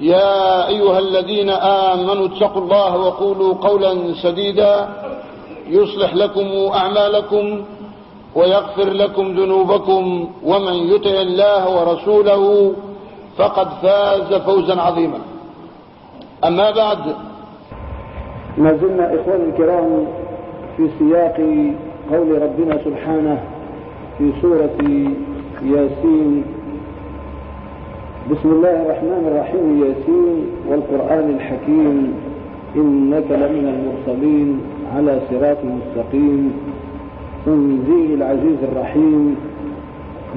يا أيها الذين آمنوا اتقوا الله وقولوا قولا سديدا يصلح لكم أعمالكم ويغفر لكم ذنوبكم ومن يطع الله ورسوله فقد فاز فوزا عظيما. أما بعد ما زلنا إخواني الكرام في سياق قول ربنا سبحانه في سورة ياسين بسم الله الرحمن الرحيم ياسين والقرآن الحكيم. إنك لمن المرسلين على صراط مستقيم. تنزيل العزيز الرحيم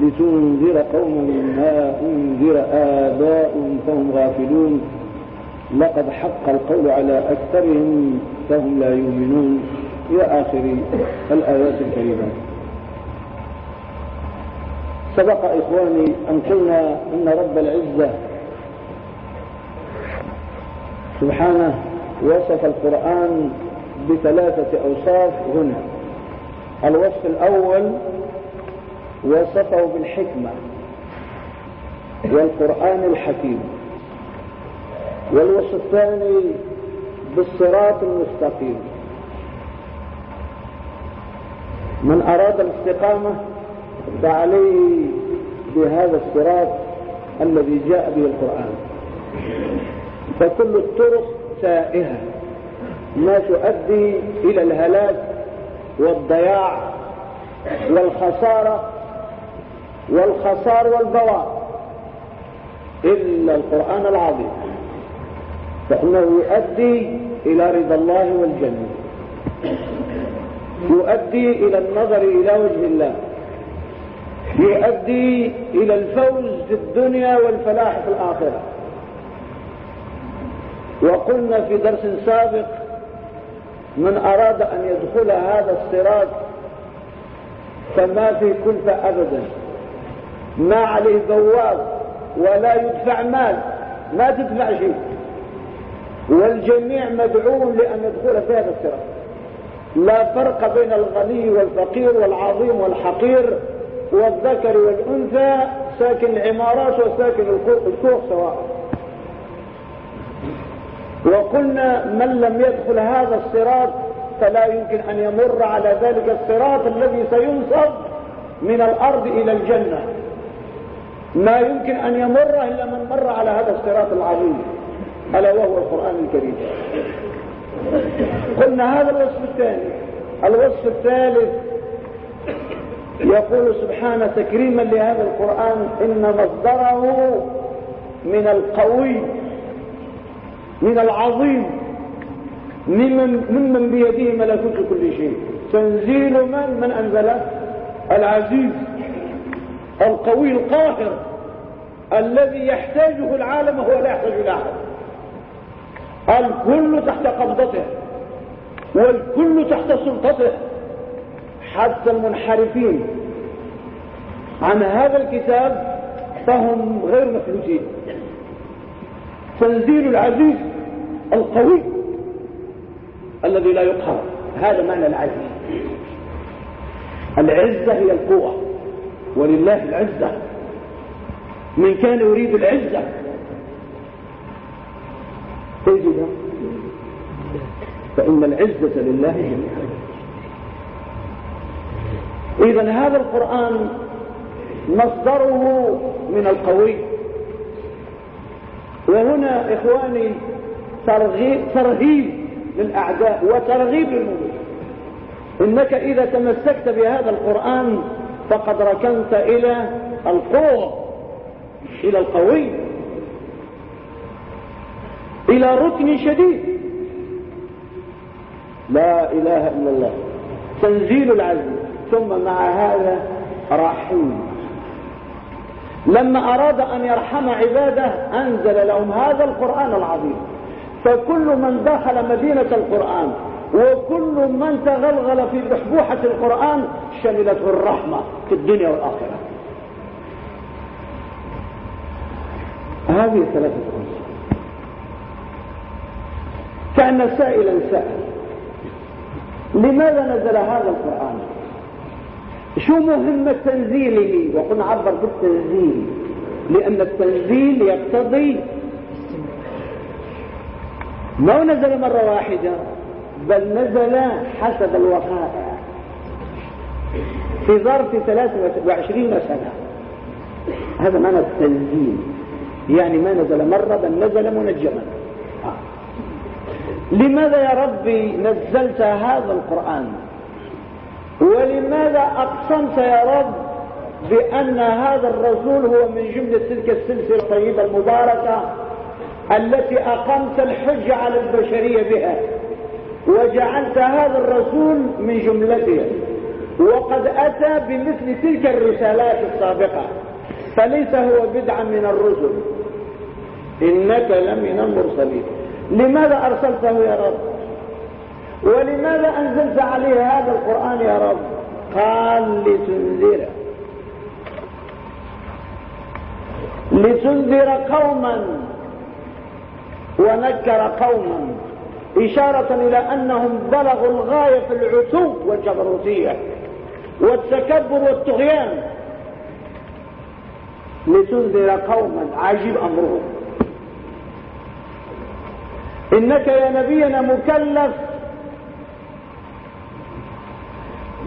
لتنذر قوما ما أنذر آباء فهم غافلون. لقد حق القول على أكثرهم فهم لا يؤمنون. إلى آخر الآيات الكريمة. سبق إخواني أن قلنا أن رب العزة سبحانه وصف القرآن بثلاثة أوصاف هنا. الوصف الأول وصفه بالحكمة والقرآن الحكيم. والوصف الثاني بالصراط المستقيم. من أراد الاستقامة فعليه بهذا الصراط الذي جاء به القرآن. فكل الطرق سائهة ما تؤدي إلى الهلاك والضياع والخسارة والخسار والبوار إلا القرآن العظيم. فإنه يؤدي إلى رضا الله والجنة. يؤدي إلى النظر إلى وجه الله. يؤدي إلى الفوز في الدنيا والفلاح في الآخرة. وقلنا في درس سابق من أراد أن يدخل هذا الصراط فما في كلفة أبدا. ما عليه بواب ولا يدفع مال ما تدفع شيء. والجميع مدعو لأن يدخل في هذا الصراط. لا فرق بين الغني والفقير والعظيم والحقير. والذكر والأنثى ساكن العمارات وساكن السوق سواء. وقلنا من لم يدخل هذا الصراط فلا يمكن أن يمر على ذلك الصراط الذي سينصب من الأرض إلى الجنة. ما يمكن أن يمر إلا من مر على هذا الصراط العظيم. ألا وهو القرآن الكريم. قلنا هذا الوصف الثاني. الوصف الثالث يقول سبحانه تكريما لهذا القرآن إن مصدره من القوي من العظيم ممن, ممن بيده ملكوت كل شيء. تنزيل من؟ من أنزله العزيز القوي القاهر الذي يحتاجه العالم وهو لا يحتاج إلى أحد. الكل تحت قبضته والكل تحت سلطته. حتى المنحرفين عن هذا الكتاب فهم غير مفلوتين تنزيل العزيز القوي الذي لا يقهر. هذا معنى العزيز. العزة هي القوة ولله العزة. من كان يريد العزة تجد فإن العزة لله جميعا. إذا هذا القرآن مصدره من القوي. وهنا إخواني ترغيب, ترهيب للأعداء وترغيب للمؤمنين. إنك إذا تمسكت بهذا القرآن فقد ركنت إلى القوة إلى القوي إلى ركن شديد. لا إله إلا الله. تنزيل العزم ثم مع هذا رحيم لما أراد أن يرحم عباده أنزل لهم هذا القرآن العظيم. فكل من دخل مدينة القرآن وكل من تغلغل في بحبوحة القرآن شملته الرحمة في الدنيا والآخرة. هذه ثلاثة أمور كأن سائلا سأل لماذا نزل هذا القرآن؟ شو مهمة تنزيله وقلنا عبر بالتنزيل. لأن التنزيل يقتضي ما نزل مرة واحدة بل نزل حسب الوقائع. في ظرف 23 سنة. هذا معنى التنزيل. يعني ما نزل مرة بل نزل منجما. لماذا يا ربي نزلت هذا القرآن؟ ولماذا أقسمت يا رب بأن هذا الرسول هو من جملة تلك السلسلة الطيبة المباركة التي أقمت الحج على البشرية بها وجعلت هذا الرسول من جملتها وقد أتى بمثل تلك الرسالات السابقة فليس هو بدعا من الرسل. إنك لمن المرسلين. لماذا أرسلته يا رب؟ ولماذا أنزلت عليه هذا القرآن يا رب؟ قال لتنذر. لتنذر قوما ونكر قوما إشارة إلى أنهم بلغوا الغاية في العتو والجبروتية والتكبر والطغيان. لتنذر قوما عجيب أمرهم. إنك يا نبينا مكلف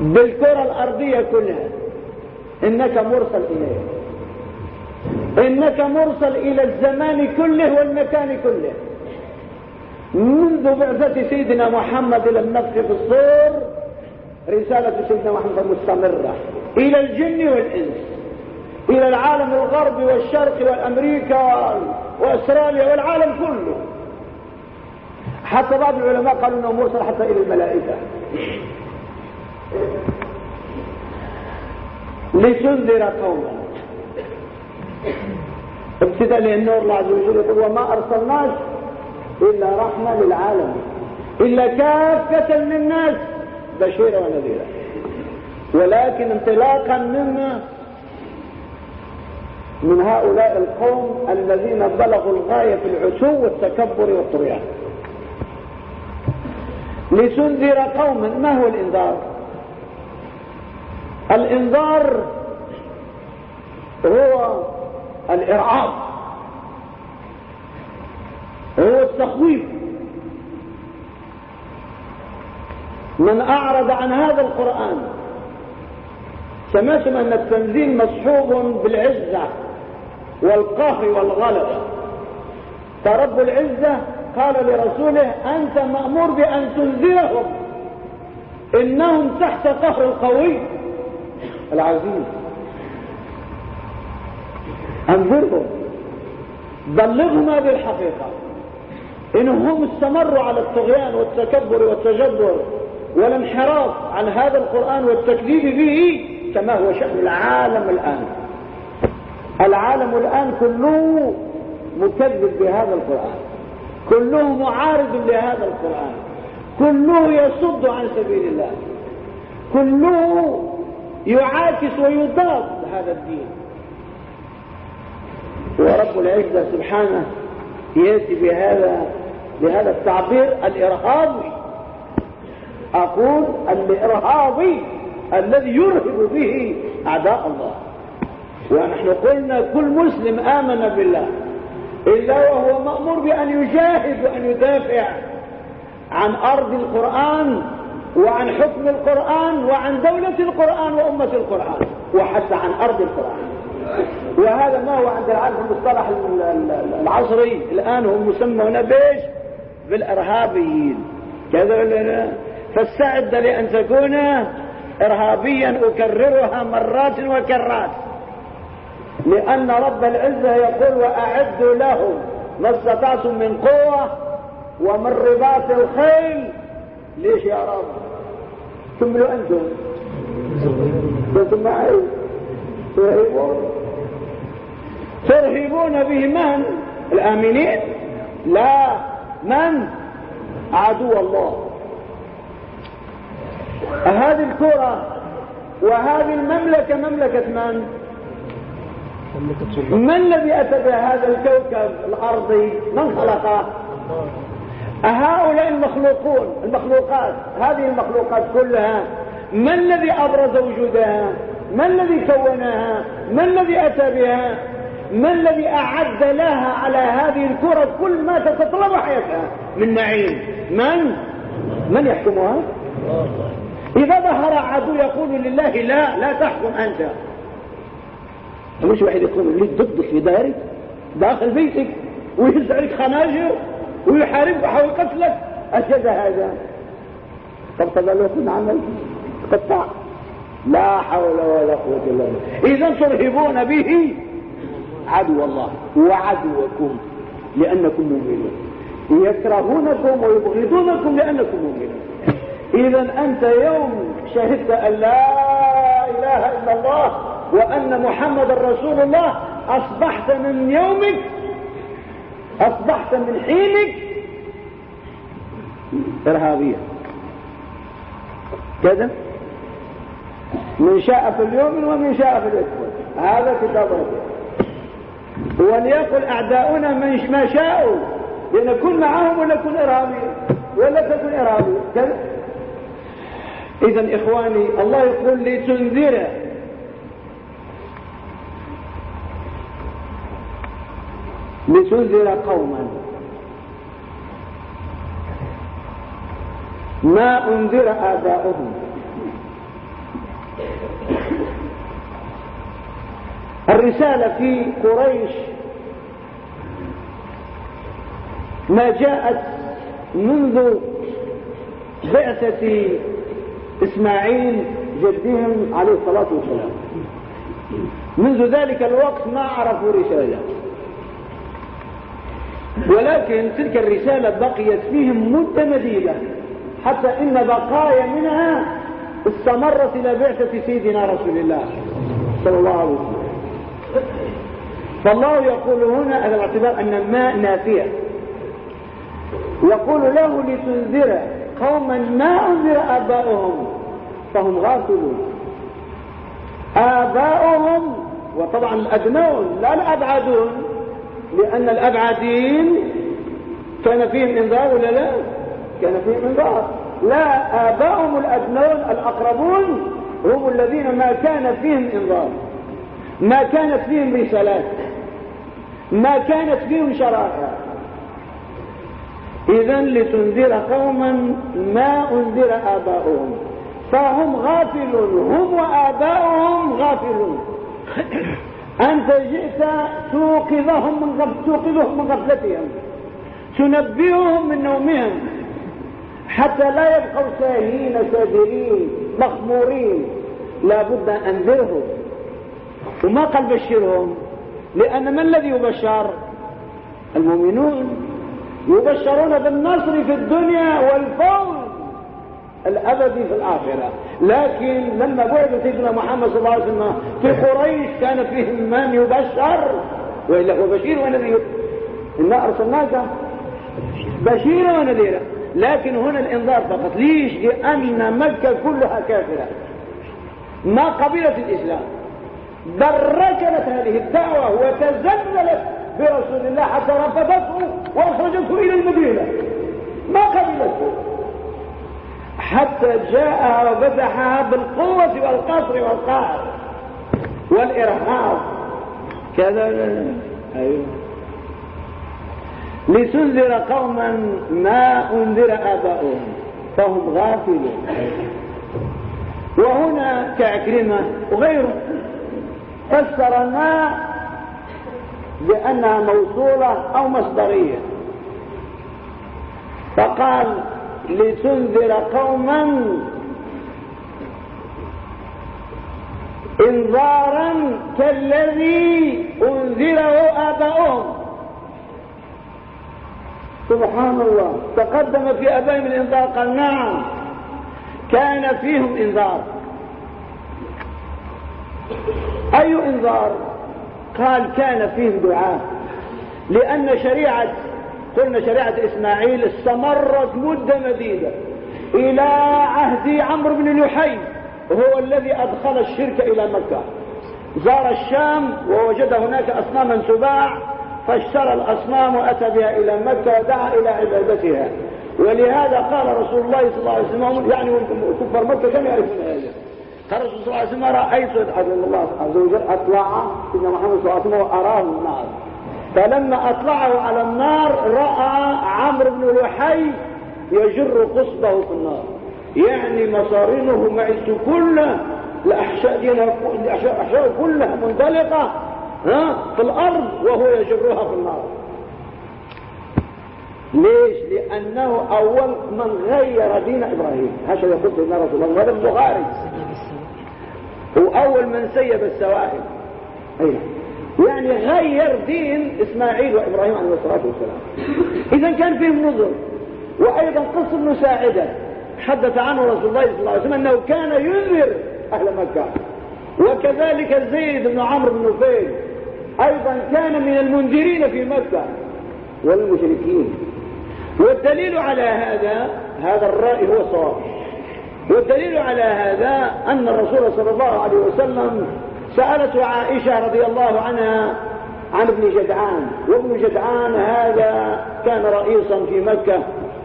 بالكرة الأرضية كلها. إنك مرسل إليه. إنك مرسل إلى الزمان كله والمكان كله. منذ بعثة سيدنا محمد إلى النفخ في الصور رسالة سيدنا محمد مستمرة. إلى الجن والإنس. إلى العالم الغربي والشرقي والأمريكا وأستراليا والعالم كله. حتى بعض العلماء قالوا إنه مرسل حتى إلى الملائكة. لتنذر قوما ابتداء للنور الله عز وجل يقول وما أرسلناش إلا رحمة للعالم. إلا كافة للناس بشيرا ونذيرا. ولكن انطلاقا مما من هؤلاء القوم الذين بلغوا الغاية في العتو والتكبر والطغيان. لتنذر قوما ما هو الإنذار؟ الإنذار هو الإرعاب هو التخويف. من أعرض عن هذا القرآن سمعتم أن التنزيل مصحوب بالعزة والقهر والغلبة فرب العزة قال لرسوله أنت مأمور بأن تنذرهم إنهم تحت قهر القوي العزيز. أنذرهم بلغهم هذه الحقيقة إنهم استمروا على الطغيان والتكبر والتجبر والانحراف عن هذا القرآن والتكذيب به كما هو شأن العالم الآن. العالم الآن كله مكذب بهذا القرآن. كله معارض لهذا القرآن. كله يصد عن سبيل الله. كله يعاكس ويضاد هذا الدين. ورب العزة سبحانه يأتي بهذا بهذا التعبير الإرهابي. أقول الإرهابي الذي يرهب به أعداء الله. ونحن قلنا كل مسلم آمن بالله. إلا وهو مأمور بأن يجاهد وأن يدافع عن أرض القرآن وعن حكم القرآن وعن دولة القرآن وأمة القرآن وحتى عن أرض القرآن. وهذا ما هو عند العالم المصطلح العصري. الآن هم مسمون بيش بالإرهابيين. كذا فاستعد لأن تكون إرهابيا أكررها مرات وكرات. لأن رب العزة يقول وأعدوا لهم ما استطعتم من قوة ومن رباط الخيل. ليش يا رب؟ كملوا أنتم أنتم معي ترهبون ترهبون به من؟ الآمنين؟ لا. من؟ عدو الله. هذه الكرة وهذه المملكة مملكة من؟ ما الذي أتى بهذا الكوكب الأرضي؟ من خلقه؟ هؤلاء المخلوقون المخلوقات هذه المخلوقات كلها ما الذي أبرز وجودها؟ ما الذي كونها؟ ما الذي أتى بها؟ ما الذي أعد لها على هذه الكرة كل ما تتطلب حياتها؟ من نعيم. من؟ من يحكمها؟ إذا ظهر عدو يقول لله لا لا تحكم أنت. مش واحد يقول لي ضدك في دارك داخل بيتك؟ ويهز عليك خناجر؟ ويحاربك ويحاول قتلك أشد هذا طب تظلوا عمل قطع لا حول ولا قوة إلا بالله. إذا ترهبون به عدو الله وعدوكم لأنكم مؤمنون. يكرهونكم ويبغضونكم لأنكم مؤمنون. إذا أنت يوم شهدت أن لا إله إلا الله وأن محمد رسول الله أصبحت من يومك أصبحت من حينك. إرهابيا كذا. من شاء في اليوم ومن شاء في الأسبوع. هذا كتاب ربنا وليقل أعداؤنا من ما شاءوا. لنكون معهم ولا نكون إرهابي ولا تكون إرهابي كذا. إذا إخواني الله يقول لتنذر لتنذر قوما. ما أنذر آباؤهم. الرسالة في قريش ما جاءت منذ بعثة إسماعيل جدهم عليه الصلاة والسلام. منذ ذلك الوقت ما عرفوا رسالة ولكن تلك الرسالة بقيت فيهم مدة مديدة حتى إن بقايا منها استمرت إلى بعثة سيدنا رسول الله صلى الله عليه وسلم. فالله يقول هنا على الاعتبار أن الماء نافية. يقول له لتنذر قوما ما أنذر آباؤهم فهم غافلون. آباؤهم وطبعا الأدنون لا الأبعدون لأن الأبعدين كان فيهم إنذار ولا لا؟ كان فيهم إنذار. لا آباؤهم الأدنون الأقربون هم الذين ما كان فيهم إنذار. ما كانت فيهم رسالات. ما كانت فيهم شرائع. إذا لتنذر قوما ما أنذر آباؤهم. فهم غافلون. هم وآباؤهم غافلون. أنت جئت توقظهم من. توقظهم من غفلتهم تنبئهم من نومهم. حتى لا يبقوا ساهين سادرين مخمورين. لابد أن أنذرهم. وما قال بشرهم؟ لأن ما الذي يبشر؟ المؤمنون. يبشرون بالنصر في الدنيا والفوز. الأبدي في الآخرة. لكن لما بعث سيدنا محمد صلى الله عليه وسلم في قريش كان فيهم من يبشر وإلا هو بشير ونذير إنا أرسلناك. بشيرا ونذيرا لكن هنا الإنذار فقط. ليش؟ لأن مكة كلها كافرة. ما قبلت الإسلام. بل ركنت هذه الدعوة وتزللت برسول الله حتى رفضته وأخرجته إلى المدينة. ما قبلته. حتى جاء وفتحها بالقوة والقصر والقهر والإرهاب. كذا أيوه. لتنذر قوما ما أنذر آباؤهم فهم غافلون. وهنا كعكرمة وغيره فسر ما بأنها موصولة أو مصدرية. فقال لتنذر قوما انذارا كالذي انذره آباؤهم. سبحان الله. تقدم في آبائهم الانذار قال نعم كان فيهم انذار. أي انذار؟ قال كان فيهم دعاء. لأن شريعة قلنا شريعة إسماعيل استمرت مدة مديدة إلى عهد عمرو بن لحي هو الذي أدخل الشرك إلى مكة. زار الشام ووجد هناك أصناما تباع فاشترى الأصنام وأتى بها إلى مكة ودعا إلى عبادتها. ولهذا قال رسول الله صلى الله عليه وسلم يعني كفار مكة كم يعرفون هذا قال رسول الله صلى الله عليه وسلم رأيت أن الله عز وجل؟ أطلع سيدنا محمد صلى الله عليه وسلم وأراه النار فلما أطلعه على النار رأى عمرو بن لحي يجر قصبه في النار. يعني مصارينه معيشته كلها الأحشاء كلها منطلقة ها في الأرض وهو يجرها في النار. ليش؟ لأنه أول من غير دين إبراهيم. هكذا يقول سيدنا رسول الله هذا البخاري. هو أول من سيب السوائل. أي يعني غير دين إسماعيل وإبراهيم عليه الصلاة والسلام. إذا كان فيهم نظر وأيضا قصة مساعدة حدث عنه رسول الله صلى الله عليه وسلم أنه كان ينذر أهل مكة. وكذلك زيد بن عمرو بن نفيل أيضا كان من المنذرين في مكة والمشركين. والدليل على هذا هذا الرأي هو الصواب والدليل على هذا أن الرسول صلى الله عليه وسلم سألته عائشة رضي الله عنها عن ابن جدعان وابن جدعان هذا كان رئيسا في مكة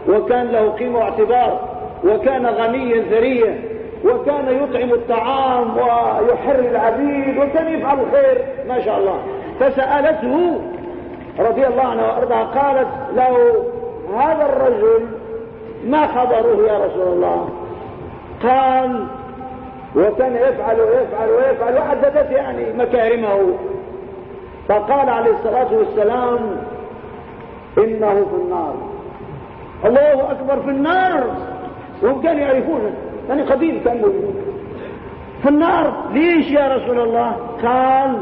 وكان له قيمة واعتبار وكان غنيا ثريا وكان يطعم الطعام ويحر العبيد وكان يفعل الخير ما شاء الله. فسألته رضي الله عنها وأرضاها قالت له هذا الرجل ما خبره يا رسول الله؟ قال وكان يفعل ويفعل ويفعل وعددت يعني مكارمه. فقال عليه الصلاة والسلام إنه في النار. الله أكبر في النار. وهم كانوا يعرفونه يعني قديم كان موجود. في النار. ليش يا رسول الله؟ قال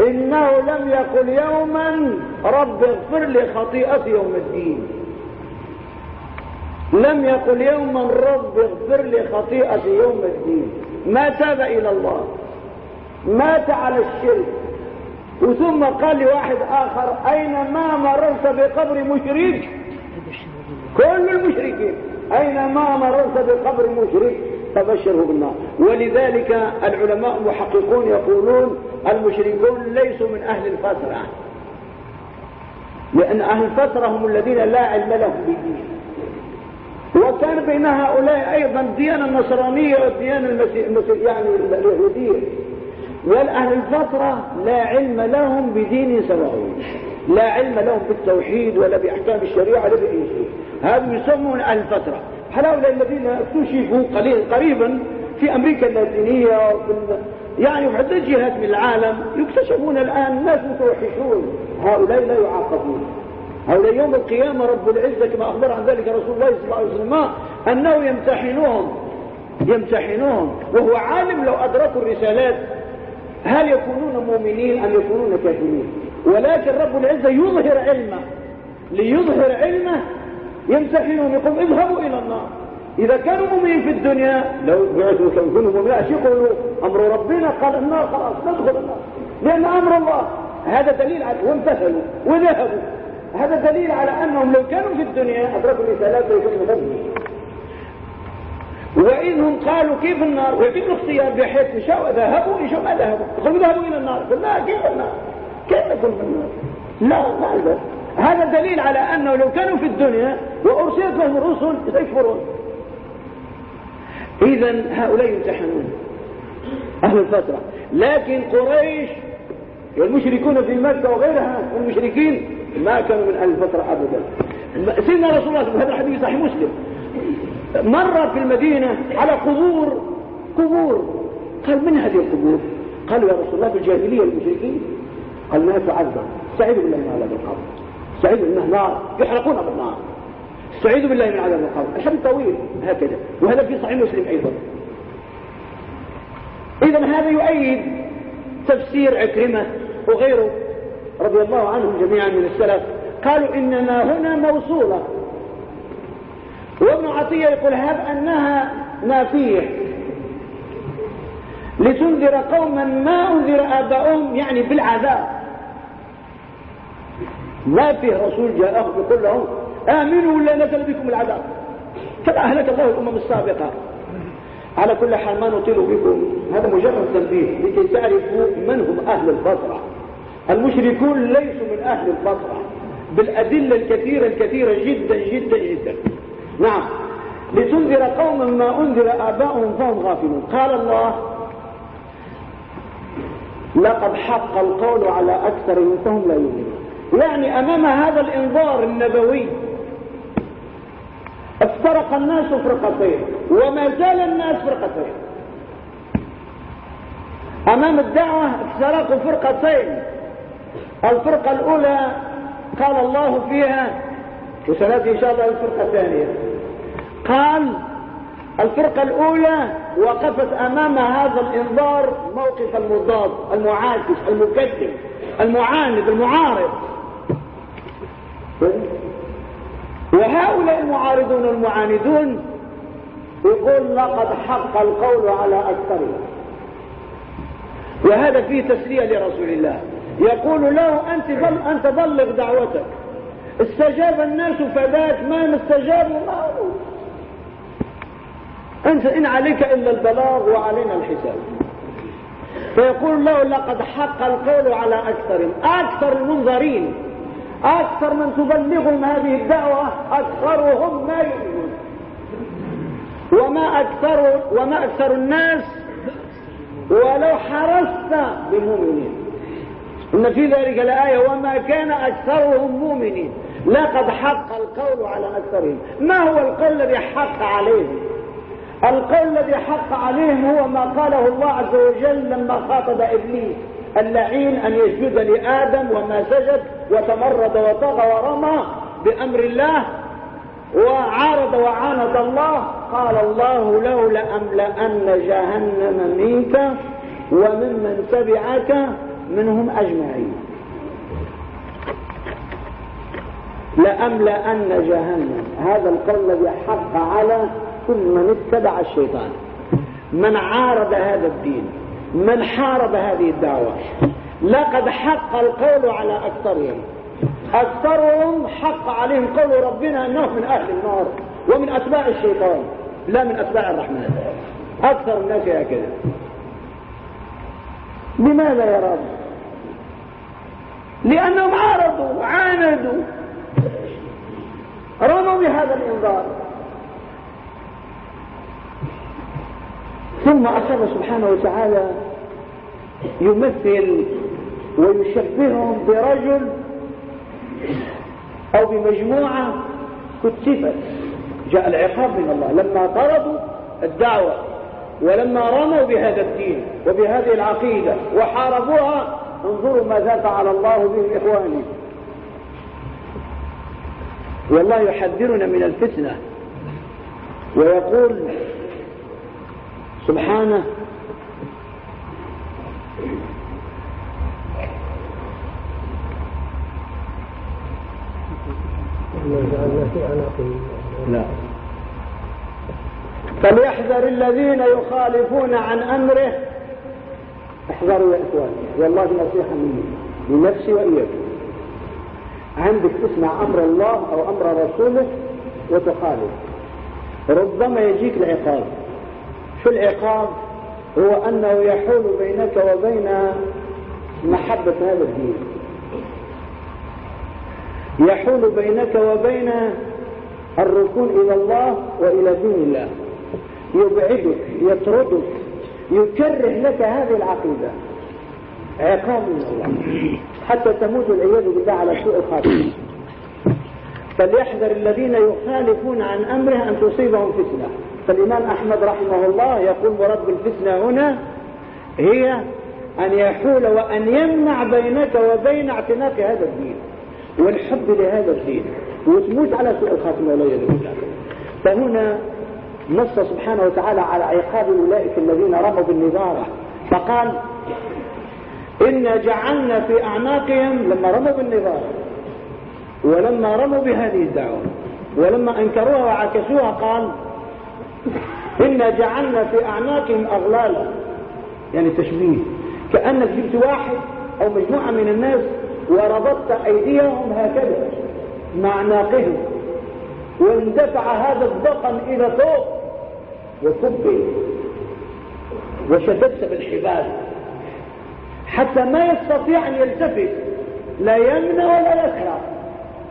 إنه لم يقل يوما رب اغفر لي خطيئتي يوم الدين. لم يقل يوما رب اغفر لي خطيئتي يوم الدين. ما تاب إلى الله مات على الشرك وثم قال لواحد آخر أينما مررت بقبر مشرك؟ كل المشركين أينما مررت بقبر مشرك؟ فبشره بالنار. ولذلك العلماء المحققون يقولون المشركون ليسوا من أهل الفترة لأن أهل الفترة هم الذين لا علم لهم بالدين. وكان بين هؤلاء أيضا الديانة النصرانية والديانة المسيح يعني اليهودية. والأهل الفترة لا علم لهم بدين سماوي لا علم لهم بالتوحيد ولا بأحكام الشريعة ولا بأي شيء هذا يسمون أهل الفترة. هؤلاء الذين اكتشفوا قريبا في أمريكا اللاتينية وفي يعني في جهات من العالم يكتشفون الآن ناس متوحشون. هؤلاء لا يعاقبون. هؤلاء يوم القيامة رب العزة كما أخبر عن ذلك رسول الله صلى الله عليه وسلم أنه يمتحنهم يمتحنهم وهو عالم لو أدركوا الرسالات. هل يكونون مؤمنين أم يكونون كافرين؟ ولكن رب العزة يظهر علمه. ليظهر علمه يمتحنهم يقول اذهبوا إلى النار. إذا كانوا مؤمنين في الدنيا لو بعثوا كانوا مؤمنين يقولوا أمر ربنا قال النار خلاص ندخل النار. لأن أمر الله هذا دليل على وامتثلوا وذهبوا. هذا دليل على أنهم لو كانوا في الدنيا أدركوا الرسالات ليكونوا مؤمنين وإذ هم قالوا كيف النار؟ ويجب الاختيار بحيث شاء ذهبوا شاء ما ذهبوا. قالوا ذهبوا إلى النار. قلنا كيف النار؟ كيف نكون في النار؟ لا لا هذا دليل على أنه لو كانوا في الدنيا وأرسلت لهم الرسل سيكفرون إذا هؤلاء يمتحنون. أهل الفترة. لكن قريش والمشركون في مكة وغيرها المشركين ما كانوا من أهل الفترة أبدا. سيدنا رسول الله هذا الحديث صحيح مسلم. مر في المدينة على قبور قبور. قال من هذه القبور؟ قالوا يا رسول الله في الجاهلية المشركين. قال ما تعذب سعيد بالله من هذا القبر. سعيد انه نار يحرقون بالنار استعيذوا بالله من عذاب القبر. الحديث طويل. هكذا. وهذا في صحيح مسلم أيضا. إذا هذا يؤيد تفسير عكرمة وغيره. رضي الله عنهم جميعا من السلف قالوا إنما هنا موصولة. وابن عطية يقول هب أنها نافية. لتنذر قوما ما أنذر آباؤهم يعني بالعذاب. ما فيه رسول جاءهم يقول لهم آمنوا ولا نزل بكم العذاب؟ كما أهلك الله الأمم السابقة. على كل حال ما نطيل بكم. هذا مجرد تنبيه لكي تعرفوا من هم أهل الفترة المشركون ليسوا من أهل الفترة بالأدلة الكثيرة الكثيرة جدا جدا جدا. نعم. لتنذر قوما ما أنذر آباؤهم فهم غافلون. قال الله لقد حق القول على أكثرهم فهم لا يؤمنون. يعني أمام هذا الإنذار النبوي افترق الناس فرقتين وما زال الناس فرقتين أمام الدعوة افترقوا فرقتين الفرقة الأولى قال الله فيها وسنأتي إن شاء الله الفرقة الثانية. قال الفرقة الأولى وقفت أمام هذا الإنذار موقف المضاد المعاكس المكذب المعاند المعارض. وهؤلاء المعارضون المعاندون يقول لقد حق القول على أكثرهم. وهذا فيه تسلية لرسول الله. يقول له أنت, بل أنت بلغ دعوتك. استجاب الناس فذاك ما استجابوا ما أنت إن عليك إلا البلاغ وعلينا الحساب. فيقول له لقد حق القول على أكثرهم أكثر المنظرين أكثر من تبلغهم هذه الدعوة أكثرهم ما يؤمنون. وما أكثر, وما أكثر الناس ولو حرصت بمؤمنين إن في ذلك الآية وما كان أكثرهم مؤمنين. لقد حق القول على أكثرهم. ما هو القول الذي حق عليهم؟ القول الذي حق عليهم هو ما قاله الله عز وجل لما خاطب إبليس. اللعين أن يسجد لآدم وما سجد وتمرد وطغى ورمى بأمر الله وعارض وعاند الله. قال الله له لأملأن جهنم منك وممن تبعك منهم أجمعين. لأملأن جهنم. هذا القول الذي حق على كل من اتبع الشيطان. من عارض هذا الدين من حارب هذه الدعوة. لقد حق القول على أكثرهم. أكثرهم حق عليهم قول ربنا أنهم من أهل النار ومن أتباع الشيطان لا من أتباع الرحمن. أكثر الناس هكذا. لماذا يا رب؟ لأنهم عارضوا عاندوا رموا بهذا الإنذار. ثم أصر سبحانه وتعالى يمثل ويشبههم برجل أو بمجموعة كتفت جاء العقاب من الله. لما طردوا الدعوة ولما رموا بهذا الدين وبهذه العقيدة وحاربوها انظروا ماذا فعل الله بهم إخواني. والله يحذرنا من الفتنة. ويقول سبحانه لا. فليحذر الذين يخالفون عن أمره احذروا يا اخواني والله نصيحة مني لنفسي واياكم عندك تسمع أمر الله أو أمر رسوله وتخالف. ربما يجيك العقاب. شو العقاب؟ هو أنه يحول بينك وبين محبة هذا الدين. يحول بينك وبين الركون إلى الله وإلى دين الله. يبعدك يطردك. يكره لك هذه العقيدة. عقاب من الله. حتى تموت العياذ بالله على سوء الخاتمة فليحذر الذين يخالفون عن أمره أن تصيبهم فتنة. فالإمام أحمد رحمه الله يقول مراد بالفتنة هنا هي أن يحول وأن يمنع بينك وبين اعتناق هذا الدين والحب لهذا الدين. وتموت على سوء الخاتمة ولا يدري فهنا نص سبحانه وتعالى على عقاب أولئك الذين رموا بالنظارة. فقال إنا جعلنا في أعناقهم لما رموا بالنظارة ولما رموا بهذه الدعوة ولما أنكروها وعكسوها قال إنا جعلنا في أعناقهم أغلالا. يعني تشبيه. كأنك جبت واحد أو مجموعة من الناس وربطت أيديهم هكذا مع أعناقهم واندفع هذا الضقن إلى فوق وكبه وشددت بالحبال. حتى ما يستطيع أن يلتفت. لا يمنى ولا يسرى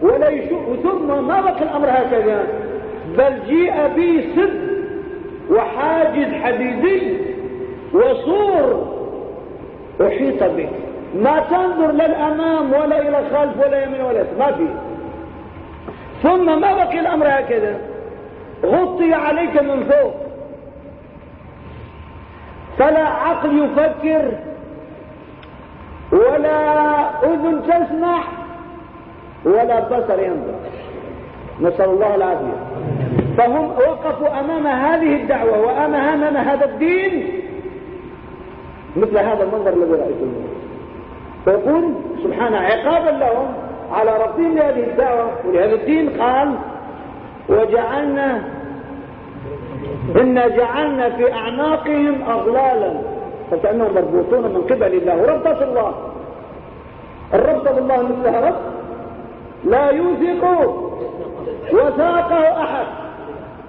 ولا يشوف ثم ما بقى الأمر هكذا. بل جيء به سد وحاجز حديدي وصور أحيط به ما تنظر للأمام ولا إلى الخلف ولا يمين ولا ما في. ثم ما بقي الأمر هكذا. غطي عليك من فوق. فلا عقل يفكر ولا أذن تسمع ولا بصر ينظر. نسأل الله العافية. فهم وقفوا أمام هذه الدعوة وأمام هذا الدين مثل هذا المنظر الذي رأيته فيقول سبحانه عقابا لهم على ربهم لهذه الدعوة ولهذا الدين قال وجعلنا إنا جعلنا في أعناقهم أغلالا فكأنهم مربوطون من قبل الله. وربطة الله. الربطة بالله مثلها ربط لا يوثق وثاقه أحد.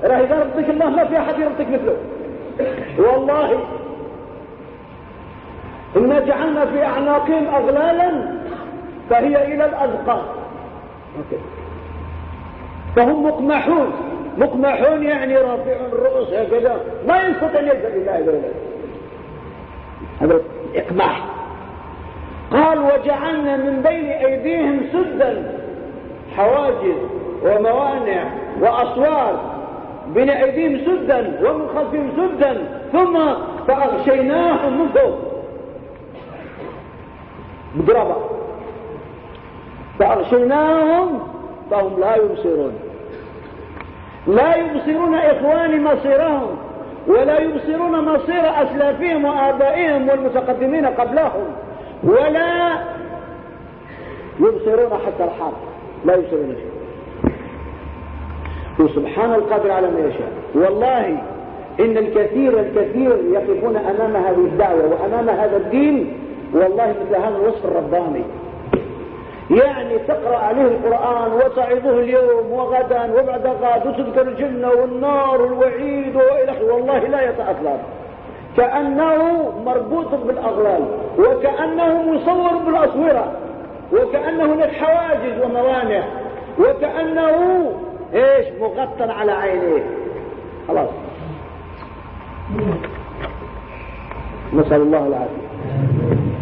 راه إذا ربطك الله ما في أحد يربطك مثله. والله. إنا جعلنا في أعناقهم أغلالا فهي إلى الأذقان. فهم مقمحون. مقمحون يعني رافعون الرؤوس هكذا. ما يستطيع أن يلجأ لله إلا هذا إقماح. قال وجعلنا من بين أيديهم سدا حواجز وموانع وأسوار بين أيديهم سدا ومن خلفهم سدا. ثم فأغشيناهم من فوق. بضربة فأغشيناهم فهم لا يبصرون. لا يبصرون إخواني مصيرهم ولا يبصرون مصير أسلافهم وآبائهم والمتقدمين قبلهم ولا يبصرون حتى الحق لا يبصرون شيء وسبحان القادر على ما يشاء. والله إن الكثير الكثير يقفون أمام هذه الدعوة وأمام هذا الدين والله مثل هذا الوصف الرباني. يعني تقرأ عليه القرآن وتعظه اليوم وغدا وبعد غد وتذكر الجنة والنار والوعيد وإلى والله لا يتأثر كأنه مربوط بالأغلال وكأنه مصور بالأصورة وكأنه هناك حواجز وموانع وكأنه إيش؟ مغطى على عينيه. خلاص. نسأل الله العافية.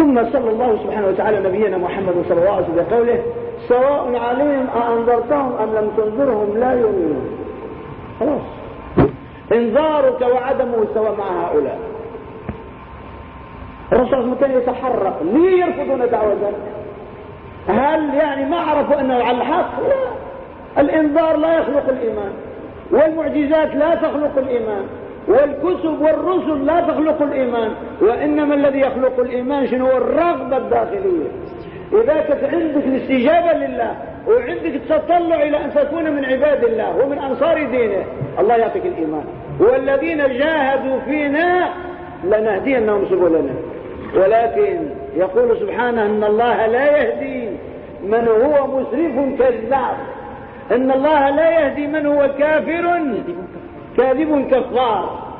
ثم صلى الله سبحانه وتعالى نبينا محمد صلى الله عليه وسلم بقوله سواء عليهم أأنذرتهم أم لم تنذرهم لا يؤمنون. خلاص. إنذارك وعدمه سواء مع هؤلاء. الرسول كان يتحرك ليه يرفضون دعوة هل يعني ما عرفوا أنه على الحق؟ لا. الإنذار لا يخلق الإيمان والمعجزات لا تخلق الإيمان. والكتب والرسل لا تخلق الإيمان وإنما الذي يخلق الإيمان شنو؟ هو الرغبة الداخلية. إذا كنت عندك الاستجابة لله وعندك التطلع إلى أن تكون من عباد الله ومن أنصار دينه الله يعطيك الإيمان. والذين جاهدوا فينا لنهدينهم سبلنا. ولكن يقول سبحانه أن الله لا يهدي من هو مسرف كذاب. إن الله لا يهدي من هو كافر. كاذب كفار.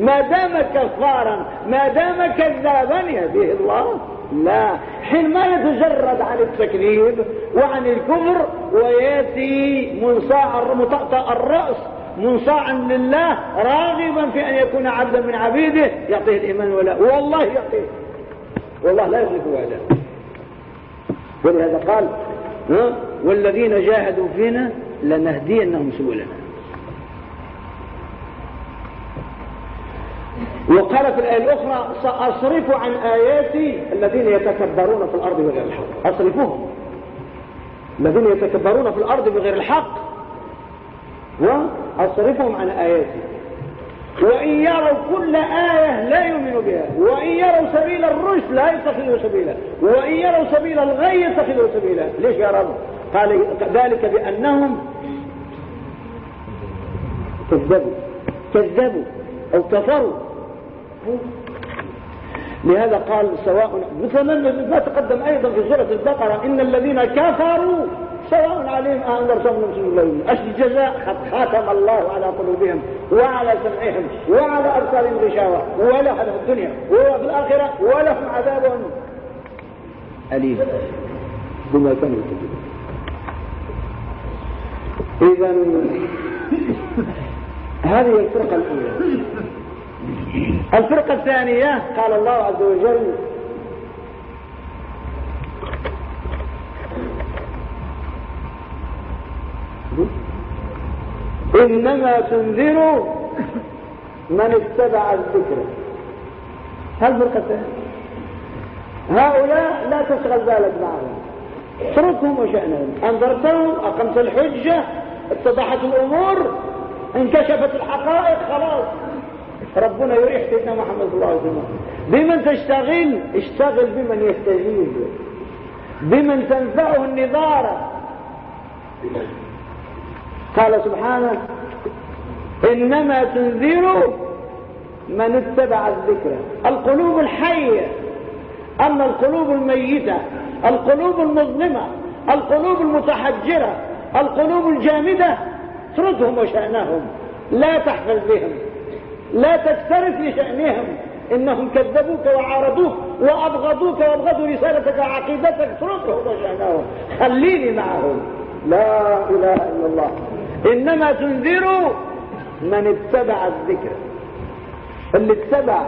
ما دام كفارا ما دام كذابا يهديه الله. لا. حين ما يتجرد عن التكذيب وعن الكفر ويأتي منصاع مطأطأ الرأس منصاعا لله راغبا في أن يكون عبدا من عبيده يعطيه الإيمان ولا والله يعطيه. والله لا يخلف وعده. ولهذا قال والذين جاهدوا فينا لنهدينهم سبلنا. وقال في الآية الأخرى سأصرف عن آياتي الذين يتكبرون في الأرض وغير الحق. أصرفهم. الذين يتكبرون في الأرض بغير الحق. وأصرفهم عن آياتي. وإن يروا كل آية لا يؤمنوا بها. وإن يروا سبيل الرشد لا يتخذوا سبيلا. وإن يروا سبيل الغي يتخذوا سبيلا. ليش يا رب؟ قال ذلك بأنهم كذبوا. كذبوا أو كفروا. لهذا قال سواء مثل ما تقدم أيضا في سورة البقرة إن الذين كفروا سواء عليهم أنذرتهم من يؤمنون أش الجزاء ختم الله على قلوبهم وعلى سمعهم وعلى أبصارهم غشاوة ولهم الدنيا وفي الآخرة ولهم عذاب أليم. بما كانوا يكذبون. إذا هذه الفرقة الأولى. الفرقة الثانية قال الله عز وجل إنما تنذر من اتبع الذكر. هل فرقة الثانية هؤلاء لا تشغل بالك معهم. اتركهم وشأنهم. أنذرتهم أقمت الحجة اتضحت الأمور انكشفت الحقائق خلاص. ربنا يريح سيدنا محمد صلى الله عليه وسلم. بمن تشتغل اشتغل بمن يستجيب. بمن تنفعه النظارة قال سبحانه إنما تنذر من اتبع الذكر. القلوب الحية أما القلوب الميتة القلوب المظلمة القلوب المتحجرة القلوب الجامدة اتردهم وشأنهم. لا تحفل بهم. لا تكترث لشأنهم. إنهم كذبوك وعارضوك وأبغضوك وأبغضوا رسالتك وعقيدتك. اتركهم وشأنهم. خليني معهم. لا إله إلا الله. إنما تنذر من اتبع الذكر. اللي اتبع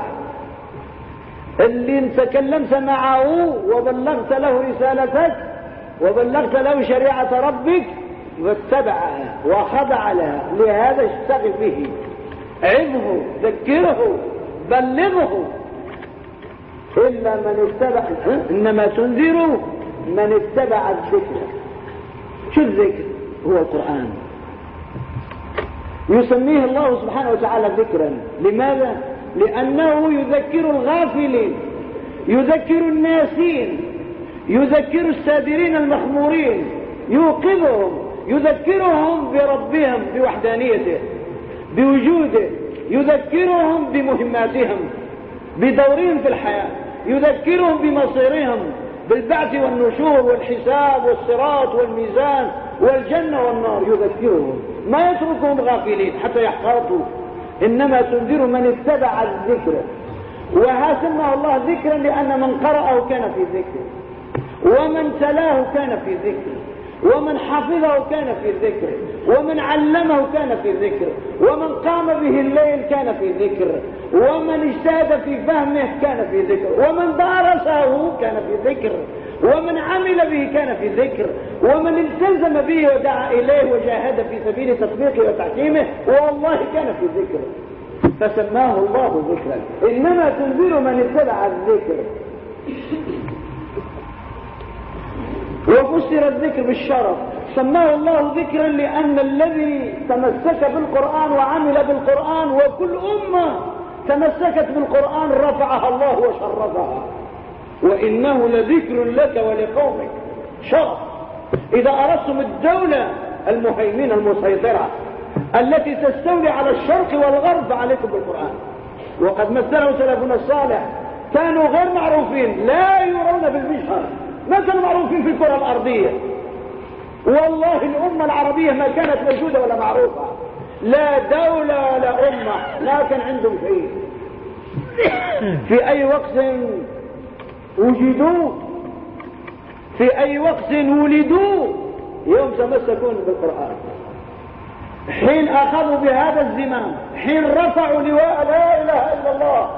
اللي تكلمت معه وبلغت له رسالتك وبلغت له شريعة ربك واتبعها وخضع لها. لهذا اشتغل به. عظه ذكره بلغه. إلا من اتبع إنما تنذر من اتبع الذكر شو الذكر؟ هو القرآن. يسميه الله سبحانه وتعالى ذكرا. لماذا؟ لأنه يذكر الغافلين يذكر الناسين يذكر السادرين المخمورين يوقظهم يذكرهم بربهم بوحدانيته. بوجوده يذكرهم بمهماتهم بدورهم في الحياة يذكرهم بمصيرهم بالبعث والنشور والحساب والصراط والميزان والجنة والنار يذكرهم ما يتركهم غافلين حتى يحفظوا. إنما تنذر من اتبع الذكر. وها الله ذكرا لأن من قرأه كان في ذكر ومن تلاه كان في ذكر ومن حفظه كان في ذكر ومن علمه كان في ذكر ومن قام به الليل كان في ذكر ومن اجتهد في فهمه كان في ذكر ومن دارسه كان في ذكر ومن عمل به كان في ذكر ومن التزم به ودعا إليه وجاهد في سبيل تطبيقه وتحكيمه والله كان في ذكر. فسماه الله ذكرا. إنما تنذر من اتبع الذكر. وفسر الذكر بالشرف. سماه الله ذكرا لأن الذي تمسك بالقرآن وعمل بالقرآن وكل أمة تمسكت بالقرآن رفعها الله وشرفها. وإنه لذكر لك ولقومك. شرف. إذا أردتم الدولة المهيمنة المسيطرة التي تستولي على الشرق والغرب فعليكم بالقرآن. وقد مثله سلفنا الصالح. كانوا غير معروفين. لا يرون بالمشهر ما كانوا معروفين في الكرة الأرضية. والله الأمة العربية ما كانت موجودة ولا معروفة. لا دولة ولا أمة لا كان عندهم شيء. في أي وقت وجدوا في أي وقت ولدوا يوم تمسكون بالقرآن. حين أخذوا بهذا الزمام حين رفعوا لواء لا إله إلا الله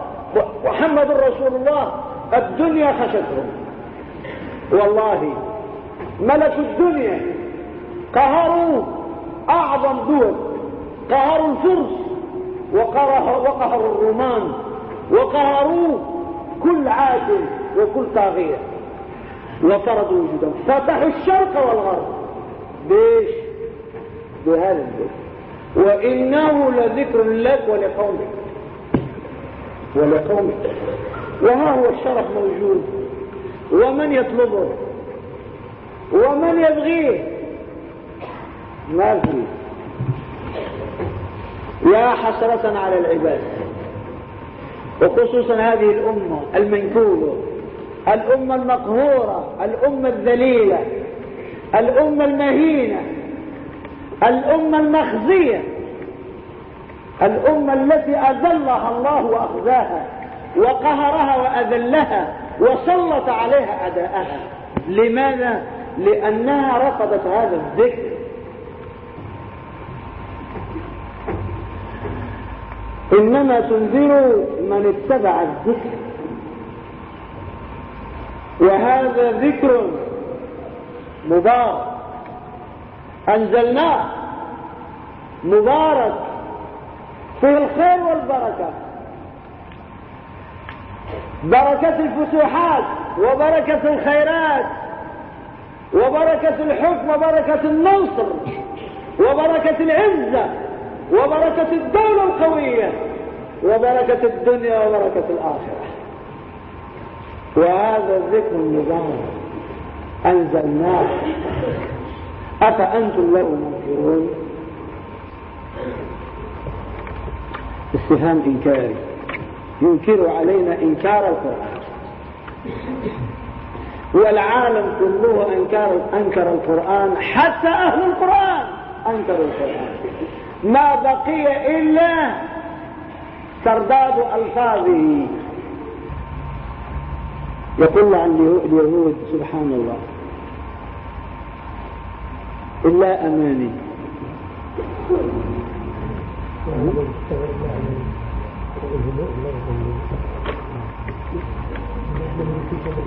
محمد رسول الله الدنيا خشتهم. والله ملك الدنيا قهروا أعظم دول قهروا الفرس وقهروا الرومان وقهروا كل عاقل وكل طاغية وفرضوا وجودهم. فتحوا الشرق والغرب. بيش بهذا الذكر وإنه لذكر لك ولقومك. ولقومك. وها هو الشرف موجود. ومن يطلبه؟ ومن يبغيه؟ ما في. يا حسرة على العباد. وخصوصا هذه الأمة المنكوبة الأمة المقهورة الأمة الذليلة الأمة المهينة الأمة المخزية الأمة التي أذلها الله وأخزاها وقهرها وأذلها. وسلط عليها أداءها. لماذا؟ لأنها رفضت هذا الذكر. إنما تنذر من اتبع الذكر. وهذا ذكر مبارك. أنزلناه مبارك فيه الخير والبركة. بركة الفتوحات وبركة الخيرات وبركة الحكم وبركة النصر وبركة العزة وبركة الدولة القوية وبركة الدنيا وبركة الآخرة. وهذا الذكر المبارك أنزلناه. أفأنتم له منكرون؟ استفهام إنكاري. ينكر علينا إنكار القرآن. والعالم كله أنكر, أنكر القرآن حتى أهل القرآن أنكروا القرآن. ما بقي إلا ترداد ألفاظه. يقول عن اليهود سبحان الله إلا أماني.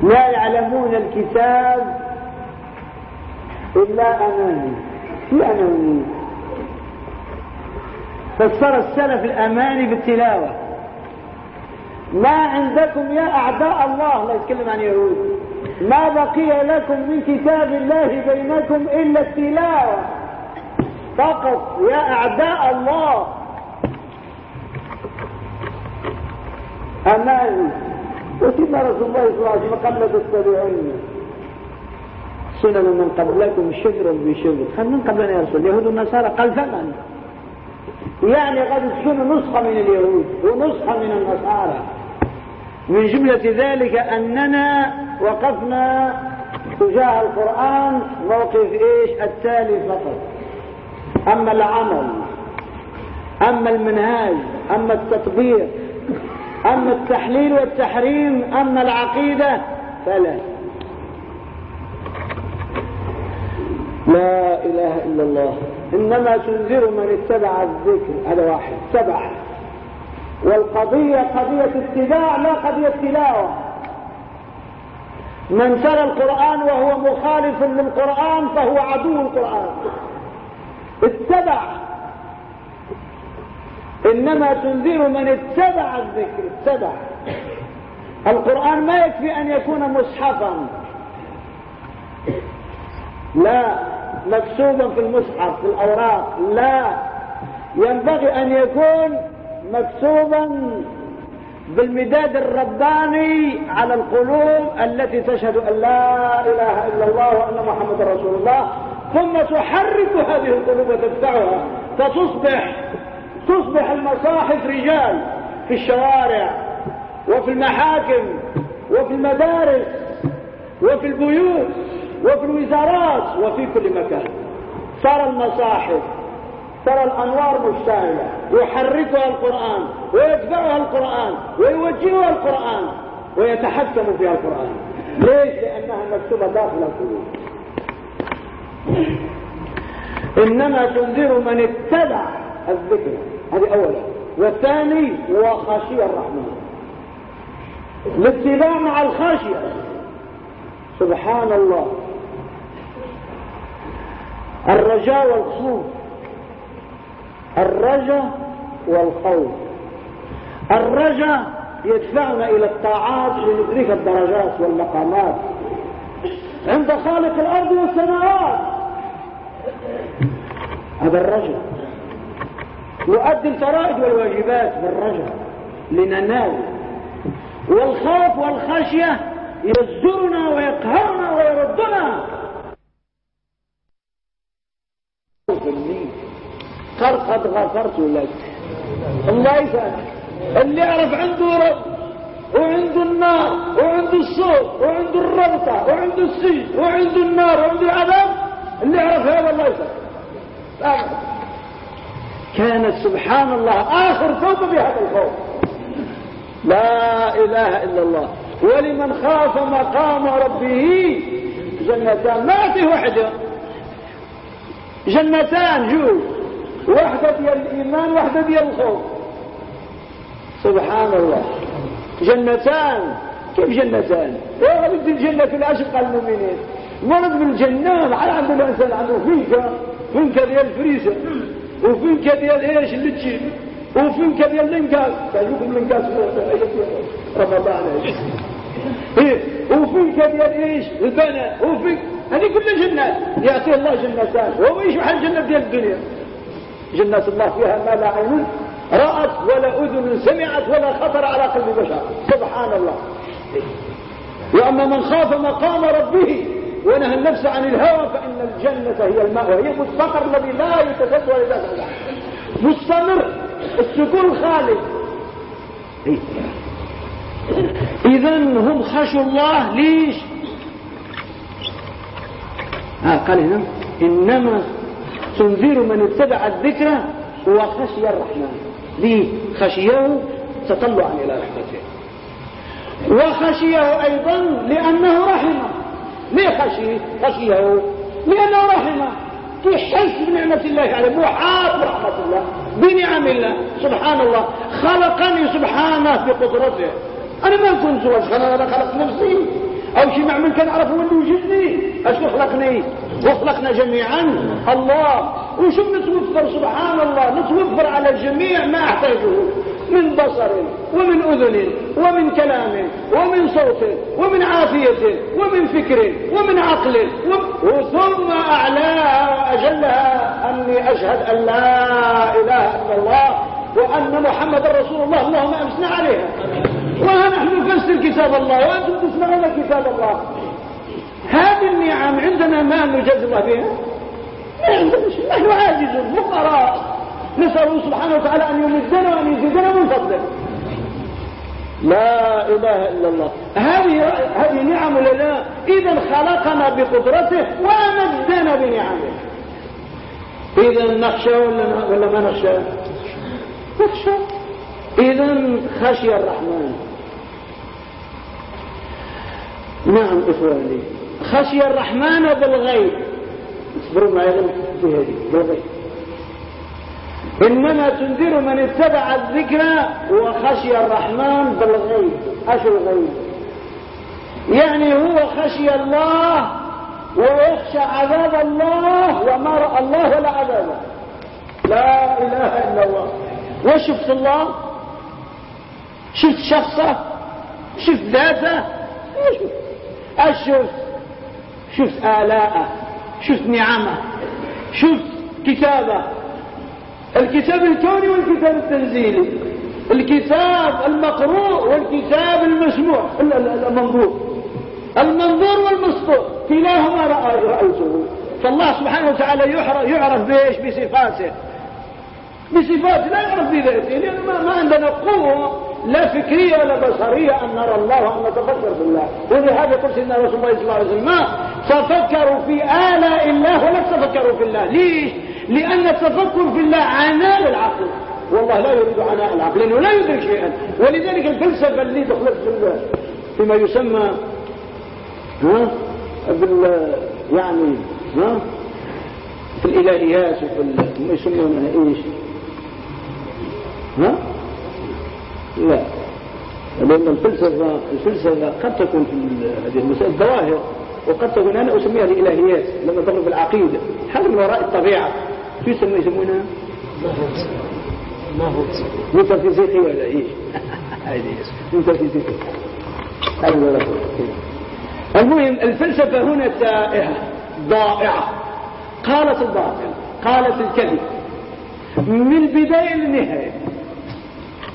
لا يعلمون الكتاب إلا أماني. في أماني؟ فسر السلف الأماني بالتلاوة. ما عندكم يا أعداء الله لا يتكلم عن يهود. ما بقي لكم من كتاب الله بينكم إلا التلاوة. فقط يا أعداء الله. أماني. وسيدنا رسول الله صلى الله عليه وسلم قبل تتبعون سنن من قبلكم شبرا بشبر خل من قبلنا يا رسول اليهود والنصارى قال ثمن يعني قد تكون نسخة من اليهود ونسخة من النصارى. من جملة ذلك أننا وقفنا تجاه القرآن موقف إيش؟ التالي فقط. أما العمل أما المنهاج أما التطبيق أما التحليل والتحريم أما العقيدة فلا. لا إله إلا الله. إنما تنذر من اتبع الذكر. هذا واحد. سبعة. والقضية قضية اتباع لا قضية تلاوة. من ترى القرآن وهو مخالف للقرآن فهو عدو القرآن. اتبع. إنما تنذر من اتبع الذكر اتبع. القرآن ما يكفي أن يكون مصحفا. لا مكتوبا في المصحف في الأوراق. لا. ينبغي أن يكون مكتوبا بالمداد الرباني على القلوب التي تشهد أن لا إله إلا الله وأن محمد رسول الله ثم تحرك هذه القلوب وتدفعها فتصبح تصبح المصاحف رجال في الشوارع وفي المحاكم وفي المدارس وفي البيوت وفي الوزارات وفي كل مكان. صار المصاحف ترى الأنوار مشتعلة يحركها القرآن ويتبعها القرآن ويوجهها القرآن ويتحكم فيها القرآن. ليش؟ لأنها مكتوبة داخل القلوب. إنما تنذر من اتبع الذكر. هذه أولا والثاني هو خشية الرحمن. الاتباع مع الخشية. سبحان الله الرجاء والخوف. الرجاء والخوف. الرجاء يدفعنا إلى الطاعات لندرك الدرجات والمقامات. عند خالق الأرض والسماوات. هذا الرجل يؤدي الفرائض والواجبات بالرجل لننال والخوف والخشية يزجرنا ويقهرنا ويردنا. قد غفرت لك. الله يسامح اللي يعرف عنده رب وعنده النار وعنده الصوت وعنده الربطة وعنده السجن وعنده النار وعنده العذاب اللي يعرف هذا الله يسامح كانت سبحان الله آخر توبة بهذا الخوف لا إله إلا الله. ولمن خاف مقام ربه جنتان. ما فيه وحده جنتان جوج. واحدة ديال الإيمان واحدة ديال الخوف. سبحان الله. جنتان. كيف جنتان؟ وغادي الجنة في الأشقى المؤمنين. مرض بالجنة على عند الإنسان عنده فينكا فينكا ديال الفريسة. وفينكا ديال إيش اللي وفينكا ديال الانكاس تعجبكم الانكاس رمضان. إيه. وفينكا ديال إيش؟ البنات وفينك هذه كلها جنات يعطي الله جنتان وهو إيش بحال الجنة ديال الدنيا؟ جنات الله فيها ما لا عين رأت ولا أذن سمعت ولا خطر على قلب بشر. سبحان الله. وأما من خاف مقام ربه ونهى النفس عن الهوى فإن الجنة هي الماء وهي المستقر الذي لا يتسد ولا يدخل مستمر. السكون الخالد إذا هم خشوا الله ليش؟ ها قال هنا إنما تنذر من اتبع الذكر وخشي الرحمن. ليه خشيه تطلعا إلى رحمته. وخشيه أيضا لأنه رحمه. ليه خشية خشية لأنه رحمة. يحس بنعمة الله عليه. محاط برحمة الله. بنعم الله. سبحان الله. خلقني سبحانه بقدرته. أنا ما كنت وخلق أنا خلق نفسي. أو شيء معمل كان هو اللي وجدني أشو خلقني؟ وخلقنا جميعا. الله. وشو نتوفر؟ سبحان الله. نتوفر على الجميع ما أحتاجه. من بصر ومن أذن ومن كلام ومن صوت ومن عافية ومن فكر ومن عقل ثم أعلاها وأجلها أني أشهد أن لا إله إلا الله وأن محمد رسول الله. اللهم أمسنا عليها. وها نحن نفسر كتاب الله وأنتم تسمعون كتاب الله. هذه النعم عندنا ما نجزم بها؟ نحن عاجزون فقراء. نسأل سبحانه وتعالى أن يمدنا وأن يزيدنا من فضله. لا إله إلا الله. هذه هذه نعم لنا إذا خلقنا بقدرته وأمدنا بنعمه. إذا نخشى ولا ولا ما نخشى؟ نخشى. إذا خشي الرحمن. نعم إخواني خشي الرحمن بالغيب. اصبروا معي في هذه بالغيب. إنما تنذر من اتبع الذكر وخشي الرحمن بالغيب إيش الغيب؟ يعني هو خشي الله ويخشى عذاب الله وما رأى الله ولا عذابه. لا إله إلا الله. وشفت الله؟ شفت شخصه؟ شفت ذاته؟ شفت. شفت آلاءه. شفت نعمه. شفت كتابه. الكتاب الكوني والكتاب التنزيلي. الكتاب المقروء والكتاب المسموع المنظور. المنظور والمسطور. كلاهما رأيته. فالله سبحانه وتعالى يعرف بإيش؟ بصفاته. بصفات لا يعرف بذاته لأن ما عندنا قوة لا فكرية ولا بصرية أن نرى الله وأن نتفكر في الله. ولهذا قلت سيدنا رسول الله صلى الله عليه وسلم ما تفكروا في آلاء الله ولا تفكروا في الله. ليش؟ لأن التفكر في الله عناء العقل والله لا يريد عناء العقل لأنه لا يدرك شيئا. ولذلك الفلسفة اللي دخلت في فيما يسمى ها بال يعني ها في الإلهيات وفي ما يسمونها إيش؟ ها؟ لا. لأن الفلسفة الفلسفة قد تكون في هذه المسائل ظواهر وقد تكون أنا أسميها الإلهيات لما في العقيدة. من وراء الطبيعة. شو يسمى يسمونها ماهوت ميتافيزيقي ولا إيش؟ هذه ميتافيزيقي المهم الفلسفة هنا تائهة ضائعة. قالت الباطل قالت الكذب من البداية للنهاية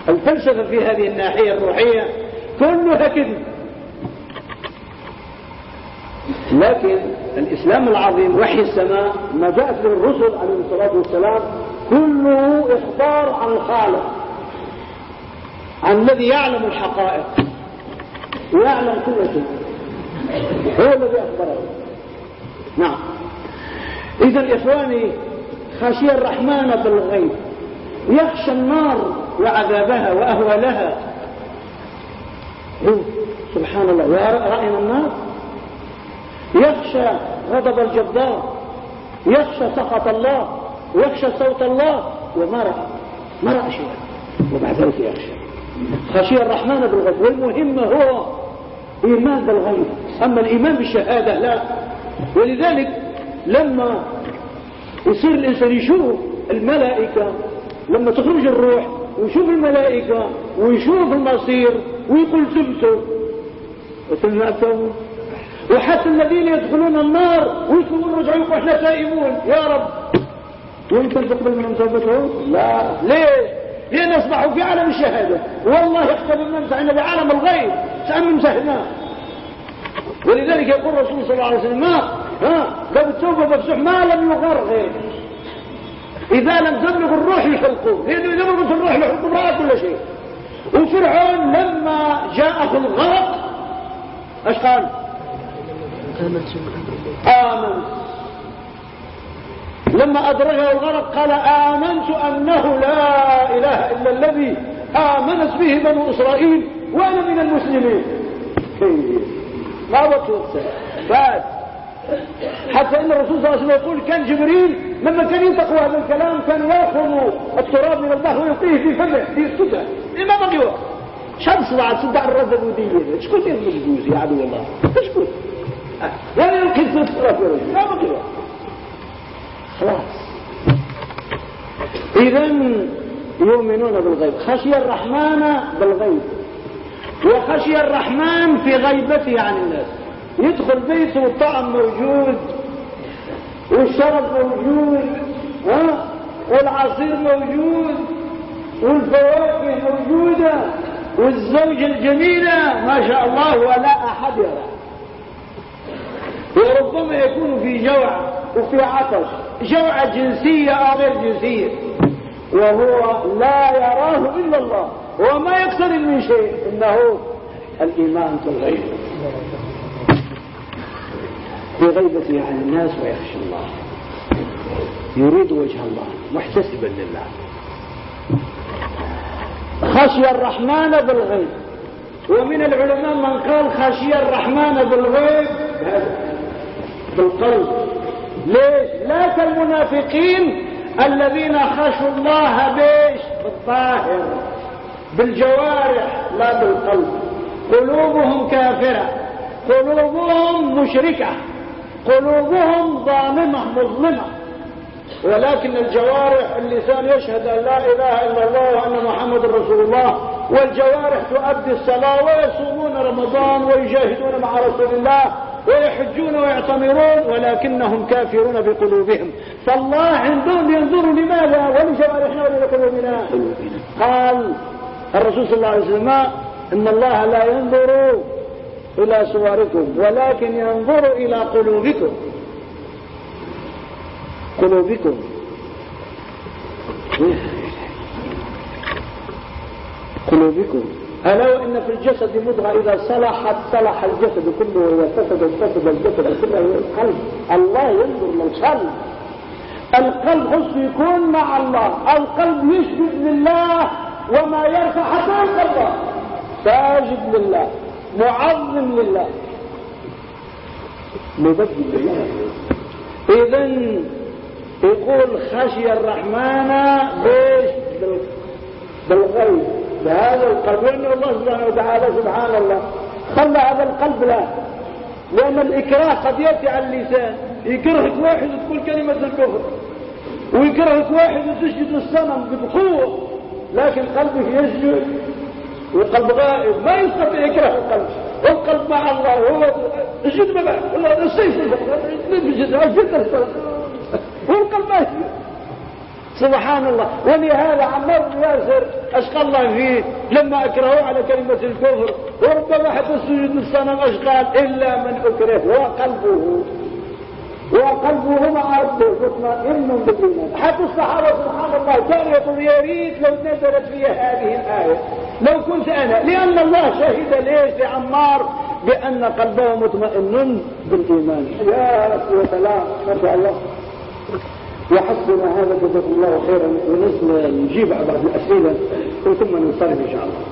الفلسفة في هذه الناحية الروحية كلها كذب. لكن الإسلام العظيم وحي السماء ما جاءت به الرسل عليه الصلاة والسلام كله إخبار عن الخالق عن الذي يعلم الحقائق ويعلم كل شيء. هو الذي أخبره. نعم. إذا إخواني خشي الرحمن بالغيب. يخشى النار وعذابها وأهوالها. سبحان الله. رأينا النار؟ يخشى غضب الجبار يخشى سخط الله ويخشى صوت الله وما رأى ما رأى شيئا. وبعد ذلك يخشى. خشي الرحمن بالغيب والمهم هو إيمان بالغيب. أما الإيمان بالشهادة لا. ولذلك لما يصير الإنسان يشوف الملائكة لما تخرج الروح ويشوف الملائكة ويشوف المصير ويقول وثم أتوا وحتى الذين يدخلون النار ويسلمون رجعوا وإحنا تائبون. يا رب. يمكن تقبل منهم توبتهم؟ لا. ليه؟ لأن أصبحوا في عالم الشهادة. والله يحسب الممسح إن بعالم الغيب. سأم مسحناه ولذلك يقول الرسول صلى الله عليه وسلم ما؟ ها؟ لو التوبة مفتوح ما لم يغرغر إذا لم تبلغ الروح يحلقوه لأنه إذا بلغت الروح يحلقوا رأى كل شيء. وفرعون لما جاءه الغرق إيش قال آمنت. لما أدرجه الغرق قال آمنت أنه لا إله إلا الذي آمنت به بنو إسرائيل وأنا من المسلمين. ما بطلت بعد. حتى أن الرسول صلى الله عليه وسلم يقول كان جبريل لما كان ينطق هذا الكلام كان ياخذ التراب من البحر ويلقيه في فمه في السدى. ما بقي؟ وقت شمس ضاعت سدع الرزق وديه شكون يرزق يا عدو الله؟ شكون؟ ولا يلقي في التراب ما بقي خلاص. اذا يؤمنون بالغيب. خشي الرحمن بالغيب. وخشي الرحمن في غيبته عن الناس. يدخل بيته والطعم موجود. والشرب موجود. ها؟ والعصير موجود. والفواكه موجودة. والزوجة الجميلة. ما شاء الله ولا أحد يرى. وربما يكون في جوع وفي عطش. جوعة جنسية أو غير جنسية. وهو لا يراه إلا الله. وما يكثر من شيء. إنه الإيمان في الغيب. في غيبته عن الناس ويخشى الله. يريد وجه الله. محتسبا لله. خشي الرحمن بالغيب. ومن العلماء من قال خشي الرحمن بالغيب. بالقلب ليش؟ لا كالمنافقين الذين خشوا الله بيش بالظاهر بالجوارح لا بالقلب. قلوبهم كافرة قلوبهم مشركة قلوبهم ظالمة مظلمة. ولكن الجوارح اللسان يشهد أن لا إله إلا الله وأن محمد رسول الله والجوارح تؤدي الصلاة ويصومون رمضان ويجاهدون مع رسول الله. ويحجون ويعتمرون ولكنهم كافرون بقلوبهم. فالله عندهم ينظر لماذا ولجوارحنا ولقلوبنا. قال الرسول صلى الله عليه وسلم إن الله لا ينظر إلى صوركم ولكن ينظر إلى قلوبكم. قلوبكم. قلوبكم. ألا وإن في الجسد مضغة إذا صلحت صلح الجسد كله وإذا فسد فسد الجسد كله القلب. الله ينظر للقلب القلب. خص يكون مع الله. القلب يسجد لله وما يرفع حتى القلب ساجد لله معظم لله. مبدل لله. إذا يقول خشي الرحمن بيش بالغيب. بهذا القلب لأن الله سبحانه وتعالى سبحان الله خلى هذا القلب لا لأن الإكراه قد يأتي على اللسان يكرهك واحد تقول كلمة الكفر ويكرهك واحد تسجد الصنم بقوة لكن قلبك يسجد والقلب غائب ما يستطيع يكره القلب والقلب مع الله هو الجد ما الجد الجد والقلب ما يسجد سبحان الله. ولهذا عمار بن ياسر أشقى الله فيه لما أكرهه على كلمة الكفر. وربما حتى السجود الصنم اشقال إلا من اكره وقلبه. وقلبه مع ربه مطمئن بالإيمان. حتى الصحابة سبحان الله كانوا يقول يا ريت لو نزلت في هذه الآية. لو كنت أنا. لأن الله شهد ليش؟ لعمار بأن قلبه مطمئن بالإيمان. يا سلام ما شاء الله. وحسبنا هذا جزاكم الله خيرا. ونجيب على بعض الأسئلة ثم ننصرف إن شاء الله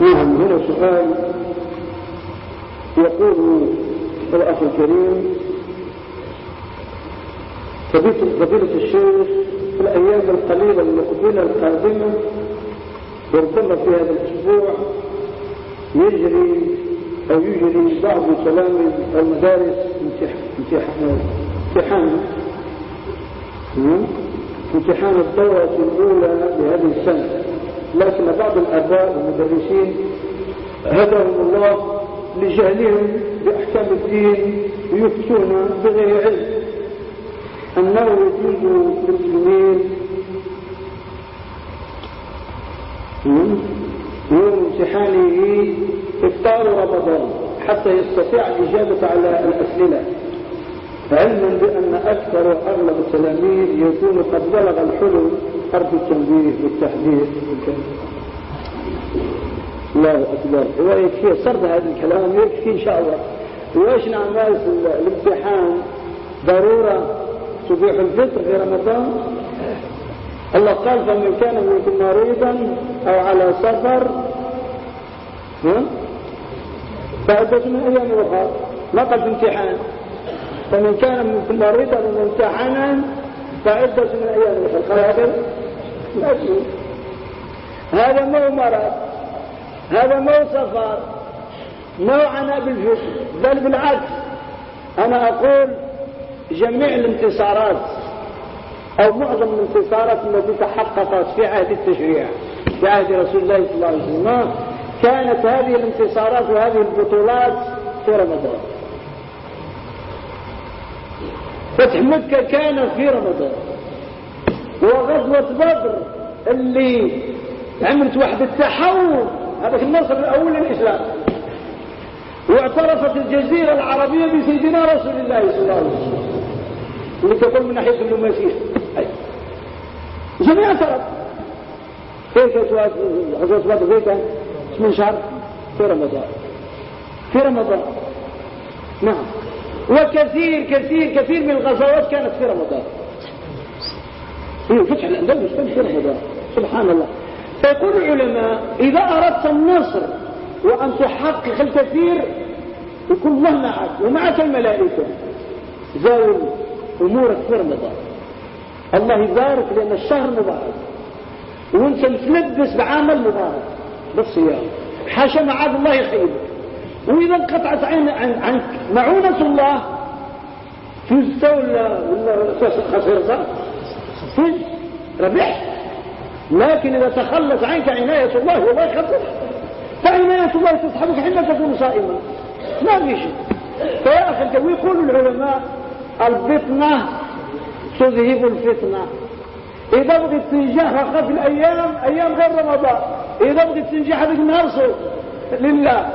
نعم هنا سؤال يقول الأخ الكريم فضيلة الشيخ في الأيام القليلة المقبلة القادمة وربما في هذا الأسبوع يجري أو يجري بعض تلاميذ المدارس امتحان امتحان. الدورة الأولى لهذه السنة. لكن بعض الآباء والمدرسين هداهم الله لجهلهم بأحكام الدين يفتون بغير علم. أنه يجوز للمسلمين يوم امتحانه إفطار رمضان حتى يستطيع الإجابة على الأسئلة. علما بأن أكثر وأغلب التلاميذ يكون قد بلغ الحلم حرف التنبيه والتحذير. الله أكبر. ويكفي سرد هذا الكلام يكفي إن شاء الله. وإيش نعمل الامتحان؟ ضرورة تبيح الفطر في رمضان. الله قال فمن كان منكم مريضا أو على سفر فعدة من أيام أخرى. ما قال امتحان. فمن كان منكم مريضا وممتحنا فعدة من أيام أخرى. هذا هذا مو مرض هذا مو سفر مو عناء بالفطر بل بالعكس. أنا أقول جميع الانتصارات أو معظم الانتصارات التي تحققت في عهد التشريع في عهد رسول الله صلى الله عليه وسلم كانت هذه الانتصارات وهذه البطولات في رمضان. فتح مكة كان في رمضان. وغزوة بدر اللي عملت واحد التحول هذا النصر الأول للإسلام. واعترفت الجزيرة العربية بسيدنا رسول الله صلى الله عليه وسلم. اللي تقول من ناحية المسيح جميع اعترف كيف غزوة بدر كيف من شهر؟ في رمضان. في رمضان. نعم. وكثير كثير كثير من الغزوات كانت في رمضان. فتح الأندلس كان في رمضان. سبحان الله. فيقول العلماء إذا أردت النصر وأن تحقق الكثير يكون الله معك ومعك الملائكة زاول أمورك في رمضان الله يبارك لأن الشهر مبارك وأنت متلبس بعمل مبارك بالصيام. حاشا معاذ الله يخيبك. وإذا انقطعت عن عنك معونة الله فزت ولا ولا خسرت؟ فز ربحت. لكن إذا تخلت عنك عناية الله والله يخبرك. فعناية الله تصحبك حين تكون صائما. ما في شيء. فيا أخي ويقول العلماء الفطنة تذهب الفتنة. إذا بغيت تنجح في الأيام أيام غير رمضان. إذا بغيت تنجح هذيك النهار لله.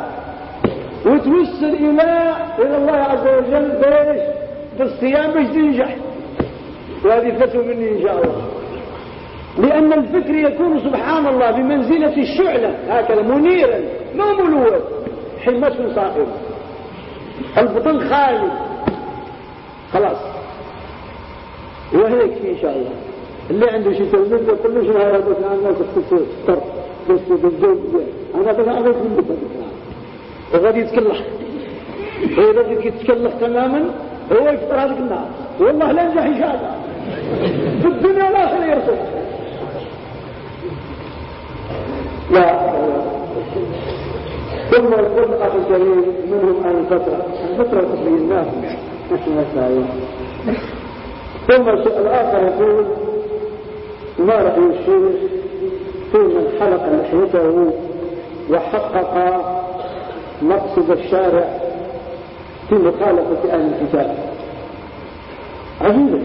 وتوصل إلى إلى الله عز وجل بإيش؟ بالصيام باش تنجح. وهذه فتوى مني إن شاء الله. لأن الفكر يكون سبحان الله بمنزلة الشعلة. هكذا منيرا ما ملوث. تكون صائم البطن خالي. خلاص. وهيك إن شاء الله. اللي عنده شيء تلميذ يقول له شو هذا ما تفكر بس بالزوج أنا بس أعرف من بس وغادي يتكلح وإذا يتكلح تماما هو يفطر هذيك النار والله لا ينجح إن شاء الله. في الدنيا والآخرة يرسل. لا. ثم يقول أخي الكريم منهم أهل الفترة. الفترة تبين الناس نحن نسعى ثم سؤال آخر يقول ما رأي الشيخ في من حلق لحيته وحقق مقصد الشارع في مخالفة أهل الكتاب؟ عجيبة.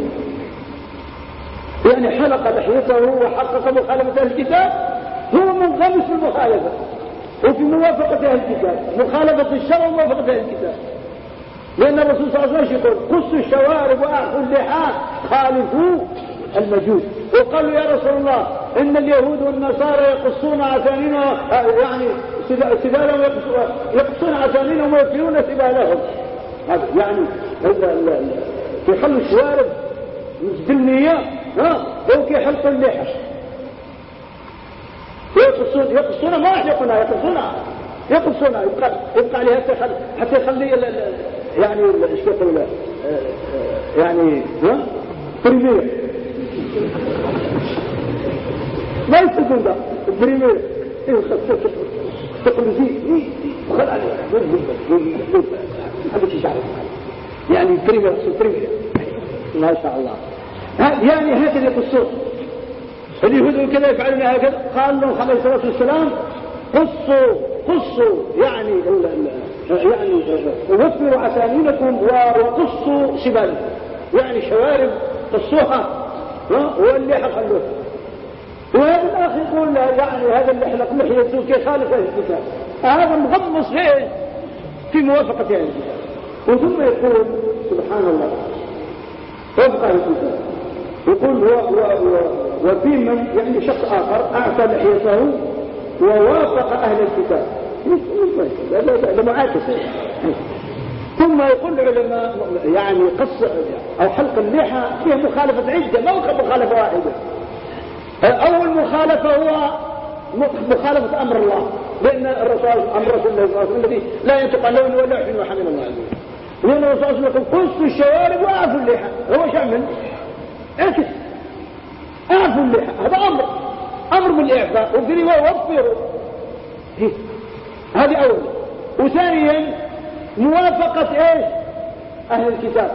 يعني حلق لحيته وحقق مخالفة أهل الكتاب؟ هو منغمس في المخالفة. وفي موافقة أهل الكتاب. مخالفة الشرع وموافقة أهل الكتاب. لأن الرسول صلى الله عليه وسلم يقول قصوا الشوارب وأعفوا اللحى خالفوا المجوس. وقالوا يا رسول الله إن اليهود والنصارى يقصون عثانينهم يعني سبالهم يقصون عثانينهم ويكفرون سبالهم. هذا يعني في حل الشوارب بالنية ها حلق اللحى يقصون يقصون ما يحلقونها يقصونها يقصونها يبقى يبقى عليها حتى يخلي يعني آه، آه، يعني بريمير ما يستخدم ده بريمير تقول زي وخل عليه هذا شيء يعني بريمير بريمير ما شاء الله يعني هكذا يقصون اليهود كذا يفعلون هكذا قال لهم عليه الصلاه والسلام قصوا قصوا يعني يعني وفروا عسانينكم وقصوا شبالكم يعني شوارب قصوها واللحى خلوها وهذا الأخ يقول يعني هذا اللي يحلق لحيته كخالف أهل الكتاب هذا مغمص في في موافقة أهل الكتاب وثم يقول سبحان الله. وفق أهل الكتاب يقول وفي من يعني شخص آخر أعطى لحيته ووافق أهل الكتاب. هذا معاكس. ثم يقول العلماء يعني قص أو حلق اللحى فيه مخالفة عدة ما هو مخالفة واحدة. اول مخالفة هو مخالفة أمر الله. لأن الرسول أمر رسول الله صلى الله عليه وسلم الذي لا ينطق عن لون ولا يحن وحمل الله. عز وجل لأن الرسول صلى الله عليه وسلم قصوا الشوارب واعفوا اللحى هو شامل اعكس اعفوا اللحى هذا أمر أمر بالاعفاء وفي روايه وفروا هذه أول. وثانيا موافقة إيش؟ أهل الكتاب.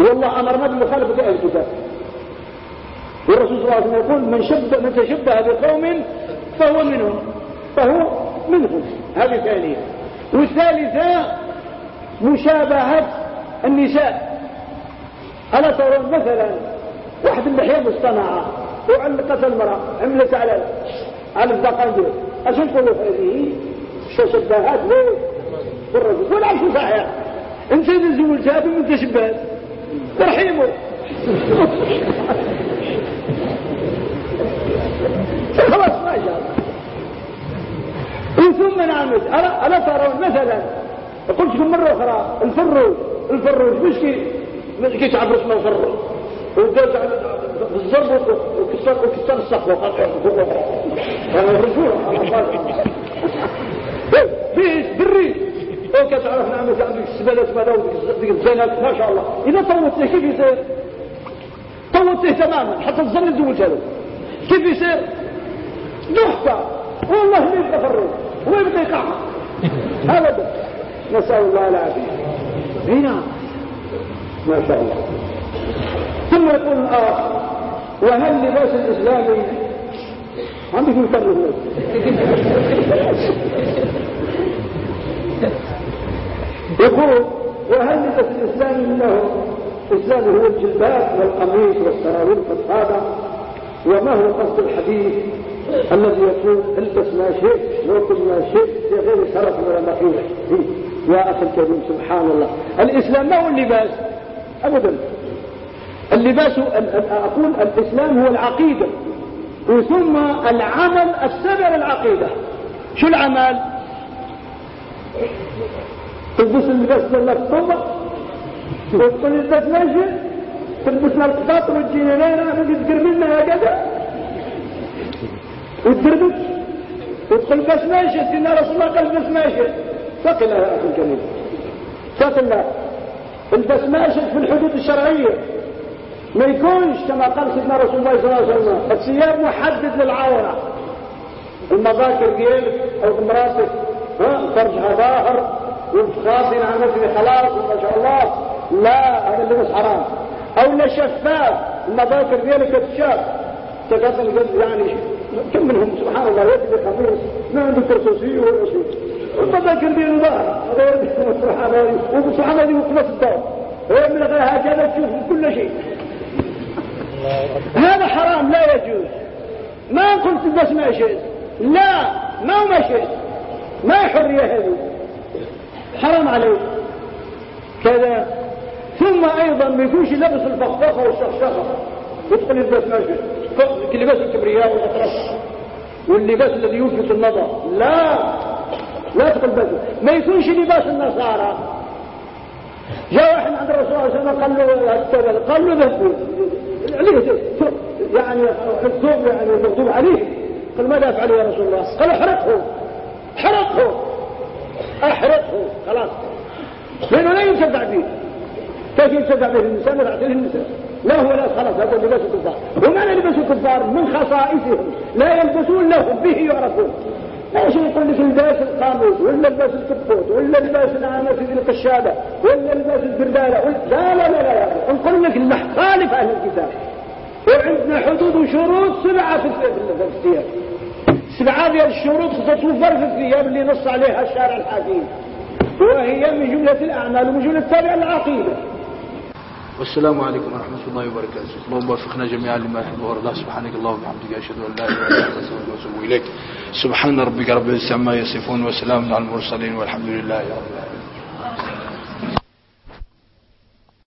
والله أمرنا بمخالفة أهل الكتاب. والرسول صلى الله عليه وسلم يقول من شبه من تشبه بقوم فهو منهم. فهو منهم. هذه ثانية والثالثة مشابهة النساء. ألا ترون مثلا واحد اللحية مصطنعة. وعلقت المرأة. عملت على على الزقندر عشان تقولوا هذه. شبهات؟ ليه بالرجل والعكس صحيح. انت إذا زوجتها من تشبهات. ترحيمه خلاص ما شاء الله. ثم نعمد ألا ترون مثلا. قلت لكم مرة أخرى. الفروج الفروج مش كي كي تعبر اسمه الفروج بالضرب وكسر وكسر الصف يعني الرجوع فيش بالريش أو كتعرف نعمل عندك السبالة سبالة وديك الزينات ما شاء الله. إذا طوته كيف يصير؟ طوته تماما حتى تظن الزوج هذا. كيف يصير؟ نحفة والله ما يبقى فرق وما يبقى يقع. ابدا نسأل الله العافية. هنا ما شاء الله. ثم يقول الآخر. وهل لباس الإسلامي عندك مكرر يقول وهل لباس الإسلامي منه الإسلام هو الجلباب والقميص والسراويل هذا وما هو قصد الحديث الذي يقول البس ما شئت وكل ما شئت في غير شرف ولا مخيلة يا أخي الكريم سبحان الله. الإسلام ما هو اللباس أبدا. اللباس أقول الإسلام هو العقيدة وثم العمل السبع العقيدة. شو العمل؟ تلبس اللباس لك طبع وتقول اللباس ماشي تلبسنا القطاط وتجينا لنا نقدر منا هكذا وتدربك وتقول بس ماشي تقول رسول الله قال بس ماشي. فقل يا أخي الكريم. فقل البس ماشي في الحدود الشرعية. ما يكونش كما قال سيدنا رسول الله صلى الله عليه وسلم الثياب محدد للعورة المذاكر ديالك أو مراتك فرجها ظاهر والخاصين عن نفسه خلاص ما شاء الله لا هذا اللبس حرام. أو شفاف المذاكر ديالك تشاف. تقاتل يعني كم منهم؟ سبحان الله يجري خميس ما عنده كرسوسية ولا شيء. المذاكر ديالو ظاهر سبحان الله وسبحان الله وقفت الدار. ومن غير هكذا تشوف كل شيء. هذا حرام لا يجوز. ما قلت بس ما شئت. لا ما ما شئت. ما حرية هذه. حرام عليك. كذا. ثم أيضا ما يكونش لابس الفخفخه والشخشخة. يدخل يلبس ما شئت. لباس الكبرياء والاطراف واللباس الذي يلفت النظر. لا. لا تقل ما يكونش لباس النصارى. جاء واحد عند الرسول صلى الله عليه وسلم قال له قال له يعني الثوب يعني المكتوب عليه. قال ماذا أفعل يا رسول الله؟ قال احرقه. احرقه. احرقه. خلاص. لأنه لا ينتفع به. كيف ينتفع به؟ الإنسان يبعث له النساء. لا هو لا خلاص هذا لباس الكفار. وما لباس الكفار؟ من خصائصهم. لا يلبسون لهم به يعرفون. ماشي يقول لك لباس القاموس ولا لباس الكبوت ولا لباس العامة في القشابة ولا لباس البردالة لا لا لا لا نقول لك اللح خالف أهل الكتاب. وعندنا حدود وشروط سبعة في الثياب سبعة ديال الشروط تتوفر في الثياب اللي نص عليها الشارع الحكيم وهي من جملة الأعمال ومن جملة تابع العقيدة والسلام عليكم ورحمة الله وبركاته. اللهم وفقنا جميعا لما تحب وارضاه سبحانك اللهم وبحمدك أشهد أن لا إله إلا أنت أستغفرك وأتوب إليك. سبحان ربك رب العزة عما يصفون وسلام على المرسلين والحمد لله رب العالمين.